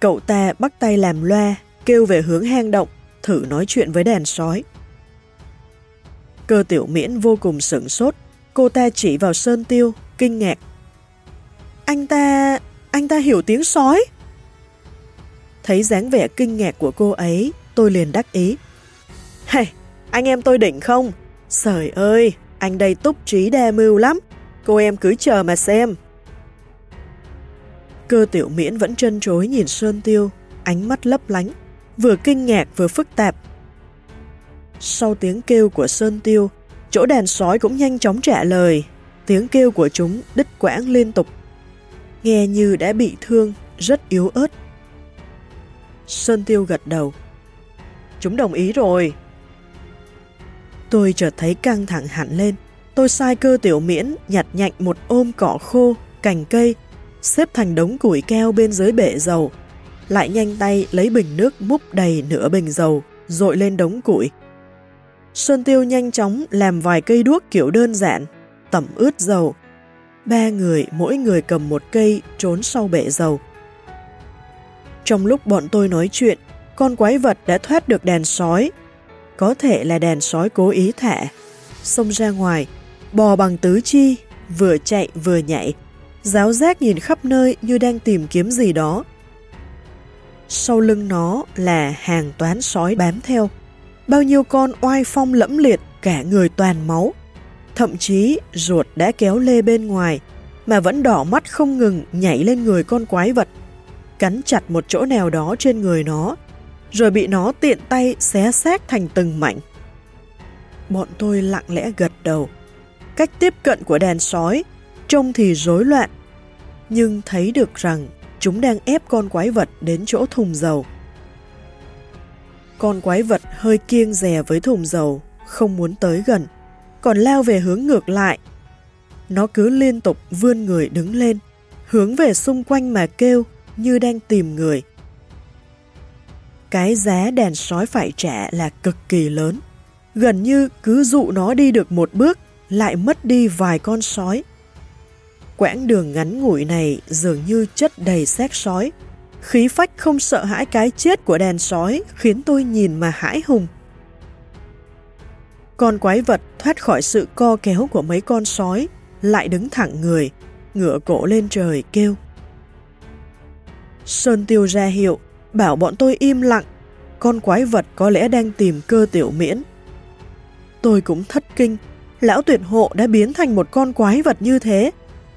Cậu ta bắt tay làm loa, kêu về hướng hang động, thử nói chuyện với đàn sói. Cơ tiểu miễn vô cùng sửng sốt, cô ta chỉ vào Sơn Tiêu, kinh ngạc. Anh ta... anh ta hiểu tiếng sói. Thấy dáng vẻ kinh ngạc của cô ấy, tôi liền đắc ý. Hey, anh em tôi đỉnh không? Sời ơi, anh đây túc trí đa mưu lắm. Cô em cứ chờ mà xem. Cơ tiểu miễn vẫn trân chối nhìn Sơn Tiêu, ánh mắt lấp lánh, vừa kinh ngạc vừa phức tạp. Sau tiếng kêu của Sơn Tiêu, chỗ đàn sói cũng nhanh chóng trả lời, tiếng kêu của chúng đứt quãng liên tục. Nghe như đã bị thương, rất yếu ớt. Sơn Tiêu gật đầu. Chúng đồng ý rồi. Tôi chợt thấy căng thẳng hẳn lên. Tôi sai cơ tiểu miễn nhặt nhạnh một ôm cỏ khô, cành cây, xếp thành đống củi keo bên dưới bể dầu. Lại nhanh tay lấy bình nước múc đầy nửa bình dầu, dội lên đống củi. xuân Tiêu nhanh chóng làm vài cây đuốc kiểu đơn giản, tẩm ướt dầu. Ba người, mỗi người cầm một cây, trốn sau bể dầu. Trong lúc bọn tôi nói chuyện, con quái vật đã thoát được đèn sói. Có thể là đèn sói cố ý thả. Xông ra ngoài, bò bằng tứ chi, vừa chạy vừa nhảy, giáo giác nhìn khắp nơi như đang tìm kiếm gì đó. Sau lưng nó là hàng toán sói bám theo. Bao nhiêu con oai phong lẫm liệt, cả người toàn máu. Thậm chí ruột đã kéo lê bên ngoài, mà vẫn đỏ mắt không ngừng nhảy lên người con quái vật cắn chặt một chỗ nào đó trên người nó, rồi bị nó tiện tay xé xác thành từng mảnh. Bọn tôi lặng lẽ gật đầu. Cách tiếp cận của đàn sói trông thì rối loạn, nhưng thấy được rằng chúng đang ép con quái vật đến chỗ thùng dầu. Con quái vật hơi kiêng rè với thùng dầu, không muốn tới gần, còn lao về hướng ngược lại. Nó cứ liên tục vươn người đứng lên, hướng về xung quanh mà kêu, như đang tìm người. Cái giá đèn sói phải trả là cực kỳ lớn. Gần như cứ dụ nó đi được một bước, lại mất đi vài con sói. Quãng đường ngắn ngủi này dường như chất đầy xác sói. Khí phách không sợ hãi cái chết của đèn sói khiến tôi nhìn mà hãi hùng. Con quái vật thoát khỏi sự co kéo của mấy con sói, lại đứng thẳng người, ngửa cổ lên trời kêu. Sơn Tiêu ra hiệu, bảo bọn tôi im lặng, con quái vật có lẽ đang tìm cơ tiểu miễn. Tôi cũng thất kinh, lão tuyệt hộ đã biến thành một con quái vật như thế,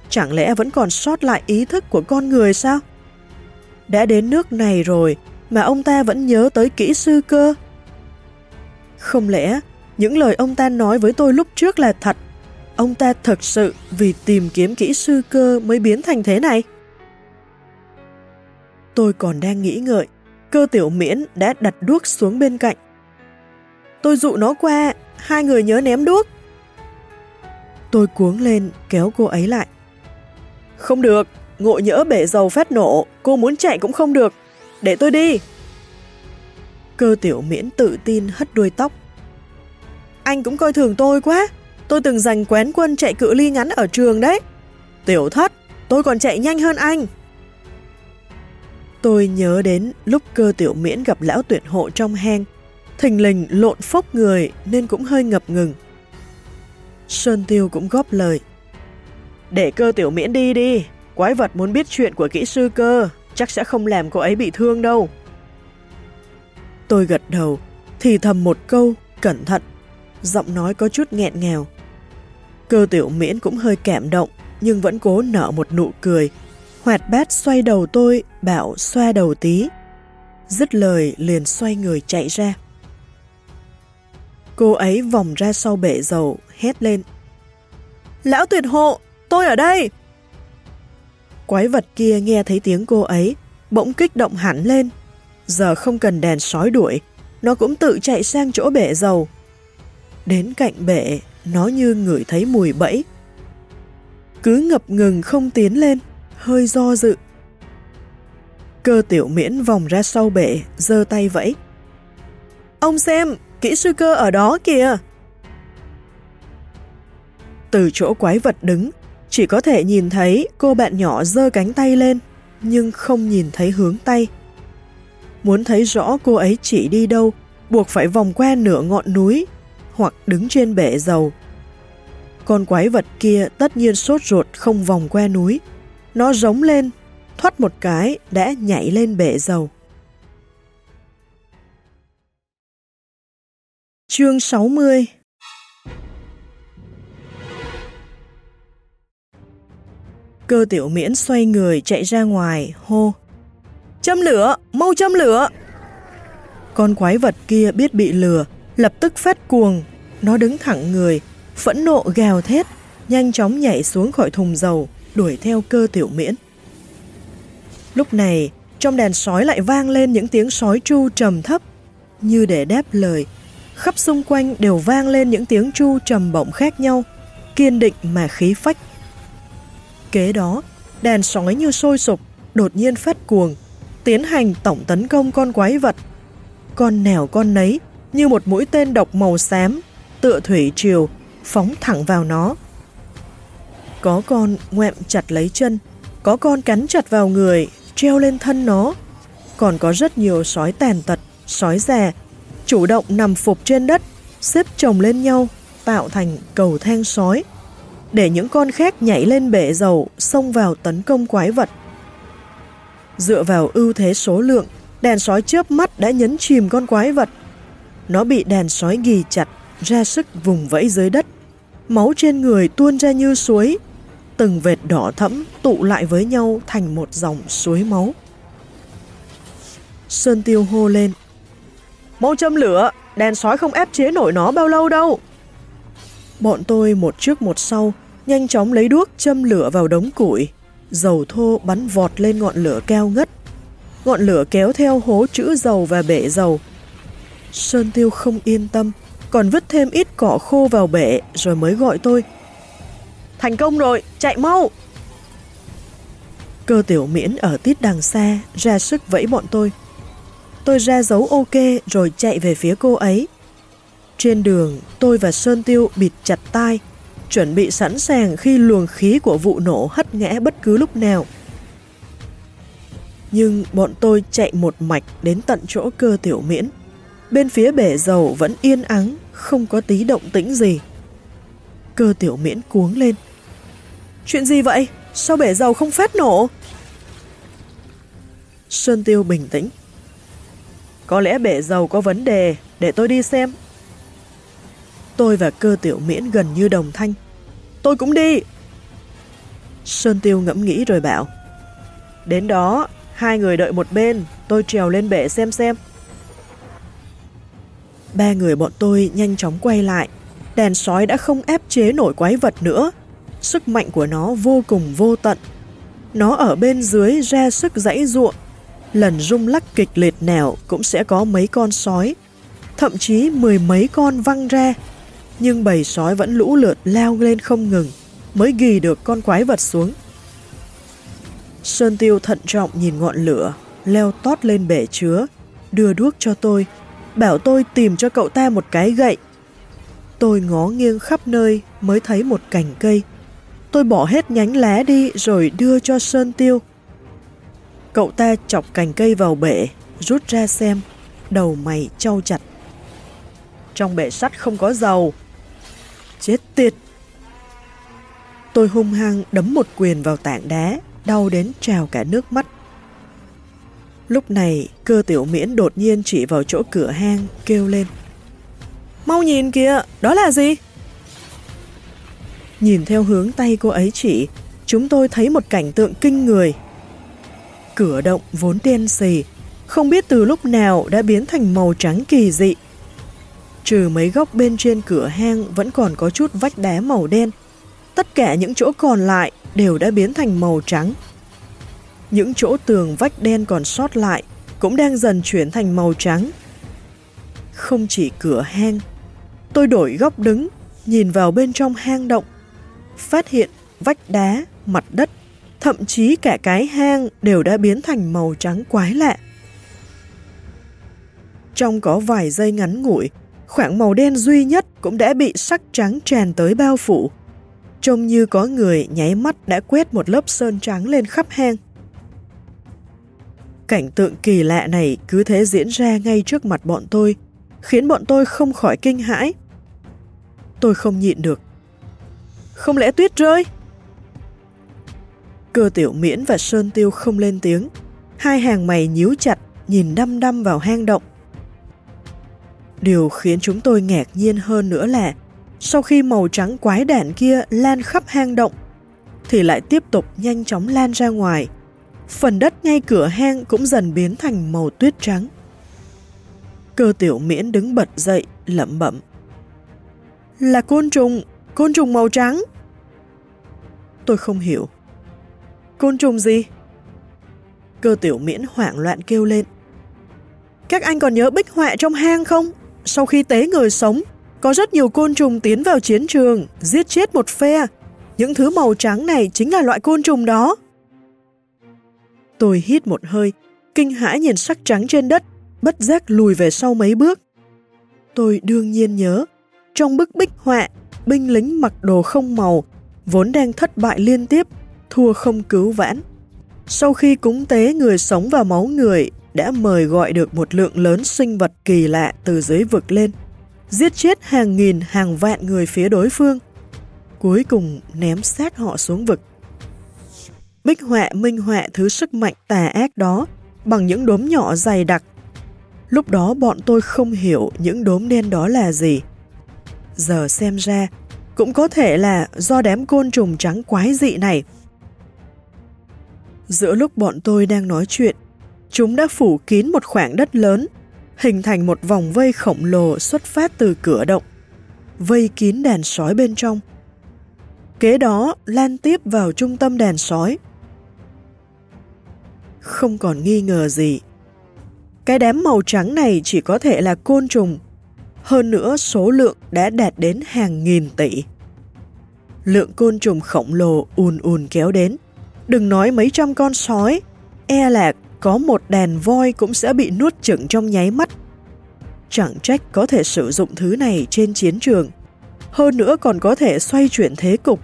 chẳng lẽ vẫn còn sót lại ý thức của con người sao? Đã đến nước này rồi mà ông ta vẫn nhớ tới kỹ sư cơ. Không lẽ những lời ông ta nói với tôi lúc trước là thật? Ông ta thật sự vì tìm kiếm kỹ sư cơ mới biến thành thế này? Tôi còn đang nghĩ ngợi, cơ tiểu miễn đã đặt đuốc xuống bên cạnh. Tôi dụ nó qua, hai người nhớ ném đuốc. Tôi cuống lên kéo cô ấy lại. Không được, ngộ nhỡ bể dầu phát nổ, cô muốn chạy cũng không được. Để tôi đi. Cơ tiểu miễn tự tin hất đuôi tóc. Anh cũng coi thường tôi quá. Tôi từng giành quán quân chạy cự ly ngắn ở trường đấy. Tiểu thất, tôi còn chạy nhanh hơn anh. Tôi nhớ đến lúc cơ tiểu miễn gặp lão tuyển hộ trong hang, thình lình lộn phốc người nên cũng hơi ngập ngừng. Sơn Tiêu cũng góp lời. Để cơ tiểu miễn đi đi, quái vật muốn biết chuyện của kỹ sư cơ, chắc sẽ không làm cô ấy bị thương đâu. Tôi gật đầu, thì thầm một câu, cẩn thận, giọng nói có chút nghẹn ngào. Cơ tiểu miễn cũng hơi cảm động, nhưng vẫn cố nở một nụ cười. Hoạt bát xoay đầu tôi, bảo xoa đầu tí. Dứt lời liền xoay người chạy ra. Cô ấy vòng ra sau bể dầu, hét lên. Lão tuyệt hộ, tôi ở đây! Quái vật kia nghe thấy tiếng cô ấy, bỗng kích động hẳn lên. Giờ không cần đèn sói đuổi, nó cũng tự chạy sang chỗ bể dầu. Đến cạnh bể, nó như ngửi thấy mùi bẫy. Cứ ngập ngừng không tiến lên, hơi do dự. Cơ tiểu miễn vòng ra sau bể, giơ tay vẫy. Ông xem, kỹ sư cơ ở đó kìa. Từ chỗ quái vật đứng, chỉ có thể nhìn thấy cô bạn nhỏ giơ cánh tay lên, nhưng không nhìn thấy hướng tay. Muốn thấy rõ cô ấy chỉ đi đâu, buộc phải vòng qua nửa ngọn núi, hoặc đứng trên bể dầu. Con quái vật kia tất nhiên sốt ruột không vòng qua núi. Nó giống lên, thoát một cái đã nhảy lên bể dầu. Chương 60 Cơ tiểu miễn xoay người chạy ra ngoài, hô. Châm lửa, mau châm lửa! Con quái vật kia biết bị lừa, lập tức phát cuồng. Nó đứng thẳng người, phẫn nộ gào thét, nhanh chóng nhảy xuống khỏi thùng dầu, đuổi theo cơ tiểu miễn. Lúc này, trong đàn sói lại vang lên những tiếng sói chu trầm thấp, như để đáp lời. Khắp xung quanh đều vang lên những tiếng chu trầm bổng khác nhau, kiên định mà khí phách. Kế đó, đàn sói như sôi sục, đột nhiên phát cuồng, tiến hành tổng tấn công con quái vật. Con nẻo con nấy, như một mũi tên độc màu xám, tựa thủy triều, phóng thẳng vào nó. Có con ngoẹm chặt lấy chân, có con cắn chặt vào người, treo lên thân nó. Còn có rất nhiều sói tàn tật, sói già, chủ động nằm phục trên đất, xếp chồng lên nhau, tạo thành cầu thang sói, để những con khác nhảy lên bể dầu, xông vào tấn công quái vật. Dựa vào ưu thế số lượng, đèn sói chớp mắt đã nhấn chìm con quái vật. Nó bị đèn sói ghi chặt, ra sức vùng vẫy dưới đất. Máu trên người tuôn ra như suối, từng vệt đỏ thẫm tụ lại với nhau thành một dòng suối máu. Sơn Tiêu hô lên. Mau châm lửa, đèn sói không ép chế nổi nó bao lâu đâu. Bọn tôi một trước một sau, nhanh chóng lấy đuốc châm lửa vào đống củi. Dầu thô bắn vọt lên ngọn lửa keo ngất. Ngọn lửa kéo theo hố chữ dầu và bể dầu. Sơn Tiêu không yên tâm, còn vứt thêm ít cỏ khô vào bể rồi mới gọi tôi. Thành công rồi, chạy mau! Cơ tiểu miễn ở tít đằng xa, ra sức vẫy bọn tôi. Tôi ra dấu ok rồi chạy về phía cô ấy. Trên đường, tôi và Sơn Tiêu bịt chặt tai, chuẩn bị sẵn sàng khi luồng khí của vụ nổ hất ngã bất cứ lúc nào. Nhưng bọn tôi chạy một mạch đến tận chỗ cơ tiểu miễn. Bên phía bể dầu vẫn yên ắng, không có tí động tĩnh gì. Cơ tiểu miễn cuống lên. Chuyện gì vậy? Sao bể dầu không phát nổ? Sơn Tiêu bình tĩnh. Có lẽ bể dầu có vấn đề, để tôi đi xem. Tôi và cơ tiểu miễn gần như đồng thanh. Tôi cũng đi. Sơn Tiêu ngẫm nghĩ rồi bảo. Đến đó, hai người đợi một bên, tôi trèo lên bể xem xem. Ba người bọn tôi nhanh chóng quay lại. Đèn sói đã không ép chế nổi quái vật nữa. Sức mạnh của nó vô cùng vô tận. Nó ở bên dưới ra sức dãy ruộng. Lần rung lắc kịch liệt nào cũng sẽ có mấy con sói. Thậm chí mười mấy con văng ra. Nhưng bầy sói vẫn lũ lượt leo lên không ngừng mới ghi được con quái vật xuống. Sơn Tiêu thận trọng nhìn ngọn lửa, leo tót lên bể chứa, đưa đuốc cho tôi, bảo tôi tìm cho cậu ta một cái gậy. Tôi ngó nghiêng khắp nơi mới thấy một cành cây. Tôi bỏ hết nhánh lá đi rồi đưa cho Sơn Tiêu. Cậu ta chọc cành cây vào bể, rút ra xem, đầu mày trâu chặt. Trong bể sắt không có dầu. Chết tiệt! Tôi hung hăng đấm một quyền vào tảng đá, đau đến trào cả nước mắt. Lúc này, cơ tiểu miễn đột nhiên chỉ vào chỗ cửa hang, kêu lên. Mau nhìn kìa, đó là gì? Nhìn theo hướng tay cô ấy chỉ, chúng tôi thấy một cảnh tượng kinh người. Cửa động vốn đen xì, không biết từ lúc nào đã biến thành màu trắng kỳ dị. Trừ mấy góc bên trên cửa hang vẫn còn có chút vách đá màu đen, tất cả những chỗ còn lại đều đã biến thành màu trắng. Những chỗ tường vách đen còn sót lại cũng đang dần chuyển thành màu trắng. Không chỉ cửa hang, tôi đổi góc đứng, nhìn vào bên trong hang động, phát hiện vách đá, mặt đất, thậm chí cả cái hang đều đã biến thành màu trắng quái lạ. Trong có vài giây ngắn ngủi, khoảng màu đen duy nhất cũng đã bị sắc trắng tràn tới bao phủ, trông như có người nháy mắt đã quét một lớp sơn trắng lên khắp hang. Cảnh tượng kỳ lạ này cứ thế diễn ra ngay trước mặt bọn tôi, khiến bọn tôi không khỏi kinh hãi. Tôi không nhịn được. Không lẽ tuyết rơi? Cơ tiểu miễn và Sơn Tiêu không lên tiếng. Hai hàng mày nhíu chặt, nhìn đăm đăm vào hang động. Điều khiến chúng tôi ngạc nhiên hơn nữa là sau khi màu trắng quái đản kia lan khắp hang động, thì lại tiếp tục nhanh chóng lan ra ngoài. Phần đất ngay cửa hang cũng dần biến thành màu tuyết trắng. Cơ tiểu miễn đứng bật dậy, lẩm bẩm. Là côn trùng, côn trùng màu trắng. Tôi không hiểu. Côn trùng gì? Cơ tiểu miễn hoảng loạn kêu lên. Các anh còn nhớ bích họa trong hang không? Sau khi tế người sống, có rất nhiều côn trùng tiến vào chiến trường, giết chết một phe. Những thứ màu trắng này chính là loại côn trùng đó. Tôi hít một hơi, kinh hãi nhìn sắc trắng trên đất, bất giác lùi về sau mấy bước. Tôi đương nhiên nhớ, trong bức bích họa, binh lính mặc đồ không màu, vốn đang thất bại liên tiếp, thua không cứu vãn. Sau khi cúng tế người sống và máu người, đã mời gọi được một lượng lớn sinh vật kỳ lạ từ dưới vực lên giết chết hàng nghìn hàng vạn người phía đối phương, cuối cùng ném xác họ xuống vực. Bích họa minh họa thứ sức mạnh tà ác đó bằng những đốm nhỏ dày đặc. Lúc đó bọn tôi không hiểu những đốm đen đó là gì. Giờ xem ra, cũng có thể là do đám côn trùng trắng quái dị này. Giữa lúc bọn tôi đang nói chuyện, chúng đã phủ kín một khoảng đất lớn hình thành một vòng vây khổng lồ xuất phát từ cửa động, vây kín đàn sói bên trong. Kế đó lan tiếp vào trung tâm đàn sói. Không còn nghi ngờ gì. Cái đám màu trắng này chỉ có thể là côn trùng, hơn nữa số lượng đã đạt đến hàng nghìn tỷ. Lượng côn trùng khổng lồ ùn ùn kéo đến, đừng nói mấy trăm con sói, e là có một đàn voi cũng sẽ bị nuốt chửng trong nháy mắt. Chẳng trách có thể sử dụng thứ này trên chiến trường, hơn nữa còn có thể xoay chuyển thế cục.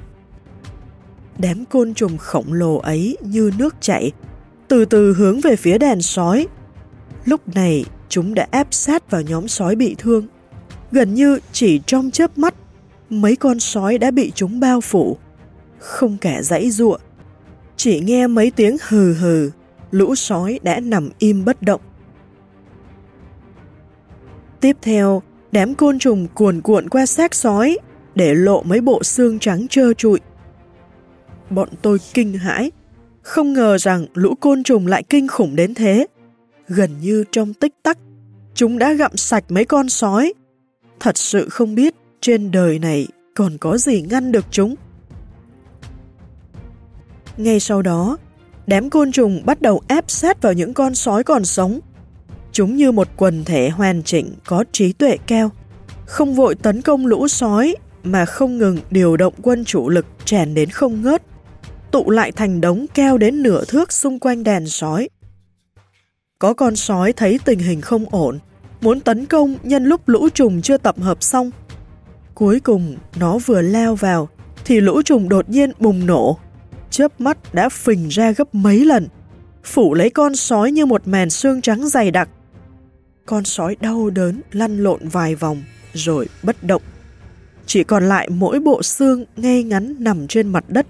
Đám côn trùng khổng lồ ấy như nước chảy, từ từ hướng về phía đàn sói. Lúc này chúng đã áp sát vào nhóm sói bị thương. Gần như chỉ trong chớp mắt, mấy con sói đã bị chúng bao phủ. Không kẻ dãy ruộng, chỉ nghe mấy tiếng hừ hừ lũ sói đã nằm im bất động. Tiếp theo đám côn trùng cuồn cuộn qua xác sói, để lộ mấy bộ xương trắng trơ trụi. Bọn tôi kinh hãi, không ngờ rằng lũ côn trùng lại kinh khủng đến thế. Gần như trong tích tắc, chúng đã gặm sạch mấy con sói. Thật sự không biết trên đời này còn có gì ngăn được chúng. Ngay sau đó, đám côn trùng bắt đầu ép sát vào những con sói còn sống. Chúng như một quần thể hoàn chỉnh có trí tuệ cao, không vội tấn công lũ sói mà không ngừng điều động quân chủ lực tràn đến không ngớt, tụ lại thành đống keo đến nửa thước xung quanh đàn sói. Có con sói thấy tình hình không ổn, muốn tấn công nhân lúc lũ trùng chưa tập hợp xong. Cuối cùng, nó vừa leo vào, thì lũ trùng đột nhiên bùng nổ, chớp mắt đã phình ra gấp mấy lần, phủ lấy con sói như một màn xương trắng dày đặc. Con sói đau đớn lăn lộn vài vòng, rồi bất động. Chỉ còn lại mỗi bộ xương ngay ngắn nằm trên mặt đất.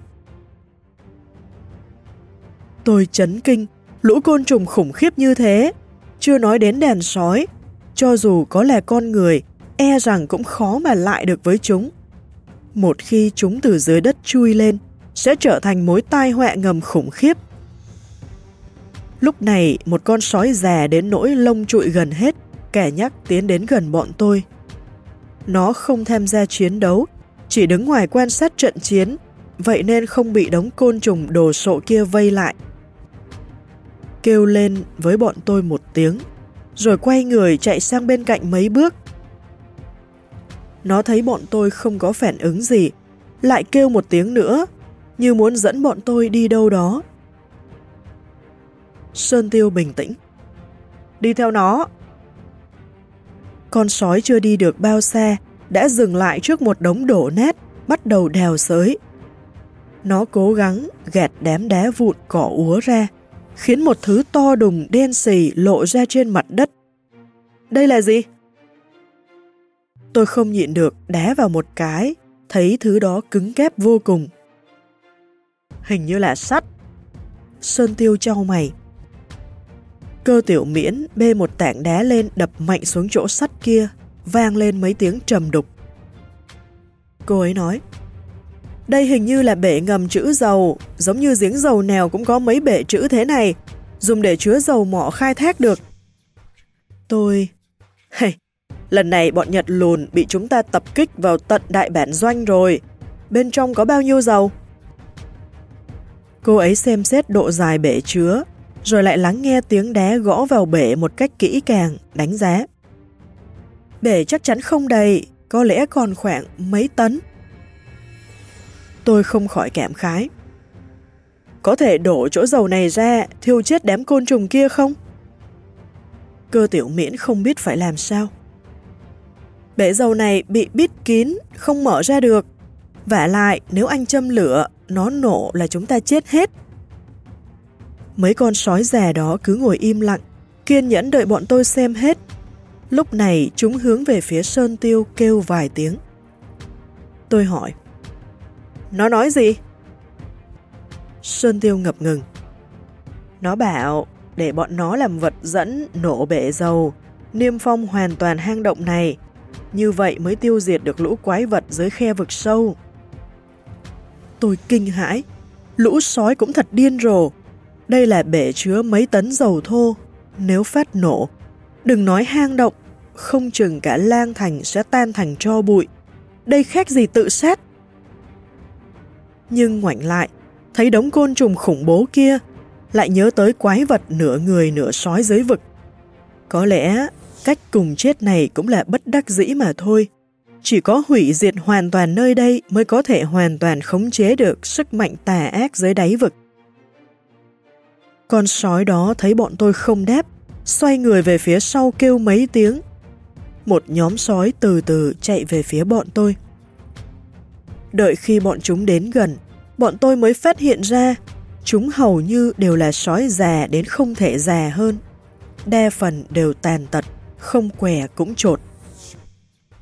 Tôi chấn kinh, lũ côn trùng khủng khiếp như thế, chưa nói đến đèn sói, cho dù có là con người, e rằng cũng khó mà lại được với chúng. Một khi chúng từ dưới đất chui lên, sẽ trở thành mối tai họa ngầm khủng khiếp. Lúc này, một con sói già đến nỗi lông trụi gần hết, kẻ nhắc tiến đến gần bọn tôi. Nó không tham gia chiến đấu, chỉ đứng ngoài quan sát trận chiến, vậy nên không bị đống côn trùng đồ sộ kia vây lại. Kêu lên với bọn tôi một tiếng, rồi quay người chạy sang bên cạnh mấy bước. Nó thấy bọn tôi không có phản ứng gì, lại kêu một tiếng nữa, như muốn dẫn bọn tôi đi đâu đó. Sơn Tiêu bình tĩnh. Đi theo nó. Con sói chưa đi được bao xa, đã dừng lại trước một đống đổ nét, bắt đầu đèo sới. Nó cố gắng gạt đám đá vụn cỏ úa ra, khiến một thứ to đùng đen xì lộ ra trên mặt đất. Đây là gì? Tôi không nhịn được đá vào một cái, thấy thứ đó cứng kép vô cùng. Hình như là sắt. Sơn tiêu trao mày. Cơ tiểu miễn bê một tảng đá lên đập mạnh xuống chỗ sắt kia, vang lên mấy tiếng trầm đục. Cô ấy nói, đây hình như là bể ngầm chữ dầu, giống như giếng dầu nào cũng có mấy bể chữ thế này, dùng để chứa dầu mỏ khai thác được. Tôi... Hey, lần này bọn Nhật lùn bị chúng ta tập kích vào tận đại bản doanh rồi. Bên trong có bao nhiêu dầu? Cô ấy xem xét độ dài bể chứa, rồi lại lắng nghe tiếng đá gõ vào bể một cách kỹ càng, đánh giá. Bể chắc chắn không đầy, có lẽ còn khoảng mấy tấn. Tôi không khỏi cảm khái. Có thể đổ chỗ dầu này ra, thiêu chết đám côn trùng kia không? Cơ tiểu miễn không biết phải làm sao. Bể dầu này bị bít kín, không mở ra được. Vả lại, nếu anh châm lửa, nó nổ là chúng ta chết hết. Mấy con sói già đó cứ ngồi im lặng, kiên nhẫn đợi bọn tôi xem hết. Lúc này chúng hướng về phía Sơn Tiêu kêu vài tiếng. Tôi hỏi, nó nói gì? Sơn Tiêu ngập ngừng. Nó bảo để bọn nó làm vật dẫn nổ bể dầu, niêm phong hoàn toàn hang động này, như vậy mới tiêu diệt được lũ quái vật dưới khe vực sâu. Tôi kinh hãi, lũ sói cũng thật điên rồ. Đây là bể chứa mấy tấn dầu thô, nếu phát nổ, đừng nói hang động, không chừng cả lang thành sẽ tan thành cho bụi. Đây khác gì tự sát. Nhưng ngoảnh lại, thấy đống côn trùng khủng bố kia, lại nhớ tới quái vật nửa người nửa sói dưới vực. Có lẽ cách cùng chết này cũng là bất đắc dĩ mà thôi. Chỉ có hủy diệt hoàn toàn nơi đây mới có thể hoàn toàn khống chế được sức mạnh tà ác dưới đáy vực. Con sói đó thấy bọn tôi không đáp, xoay người về phía sau kêu mấy tiếng. Một nhóm sói từ từ chạy về phía bọn tôi. Đợi khi bọn chúng đến gần, bọn tôi mới phát hiện ra chúng hầu như đều là sói già đến không thể già hơn. Đa phần đều tàn tật, không què cũng trột.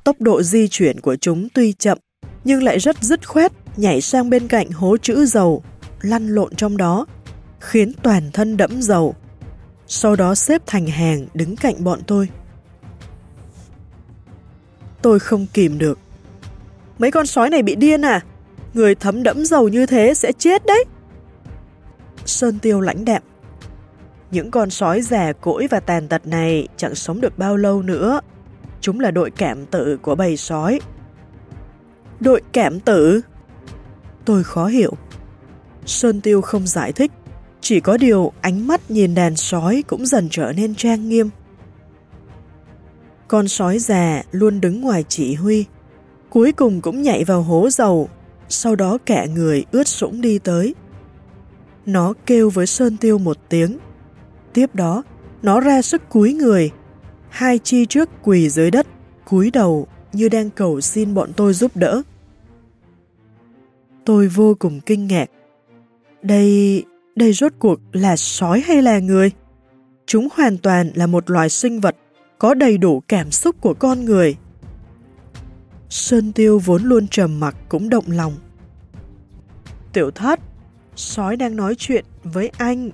Tốc độ di chuyển của chúng tuy chậm, nhưng lại rất dứt khoét, nhảy sang bên cạnh hố chữ dầu, lăn lộn trong đó, khiến toàn thân đẫm dầu. Sau đó xếp thành hàng đứng cạnh bọn tôi. Tôi không kìm được. Mấy con sói này bị điên à? Người thấm đẫm dầu như thế sẽ chết đấy. Sơn Tiêu lãnh đạm. Những con sói già cỗi và tàn tật này chẳng sống được bao lâu nữa. Chúng là đội cảm tử của bầy sói. Đội cảm tử? Tôi khó hiểu. Sơn Tiêu không giải thích, chỉ có điều ánh mắt nhìn đàn sói cũng dần trở nên trang nghiêm. Con sói già luôn đứng ngoài chỉ huy, cuối cùng cũng nhảy vào hố dầu, sau đó cả người ướt sũng đi tới. Nó kêu với Sơn Tiêu một tiếng. Tiếp đó, nó ra sức cúi người, hai chi trước quỳ dưới đất, cúi đầu như đang cầu xin bọn tôi giúp đỡ. Tôi vô cùng kinh ngạc. Đây, đây rốt cuộc là sói hay là người? Chúng hoàn toàn là một loài sinh vật có đầy đủ cảm xúc của con người. Sơn Tiêu vốn luôn trầm mặc cũng động lòng. Tiểu thất, sói đang nói chuyện với anh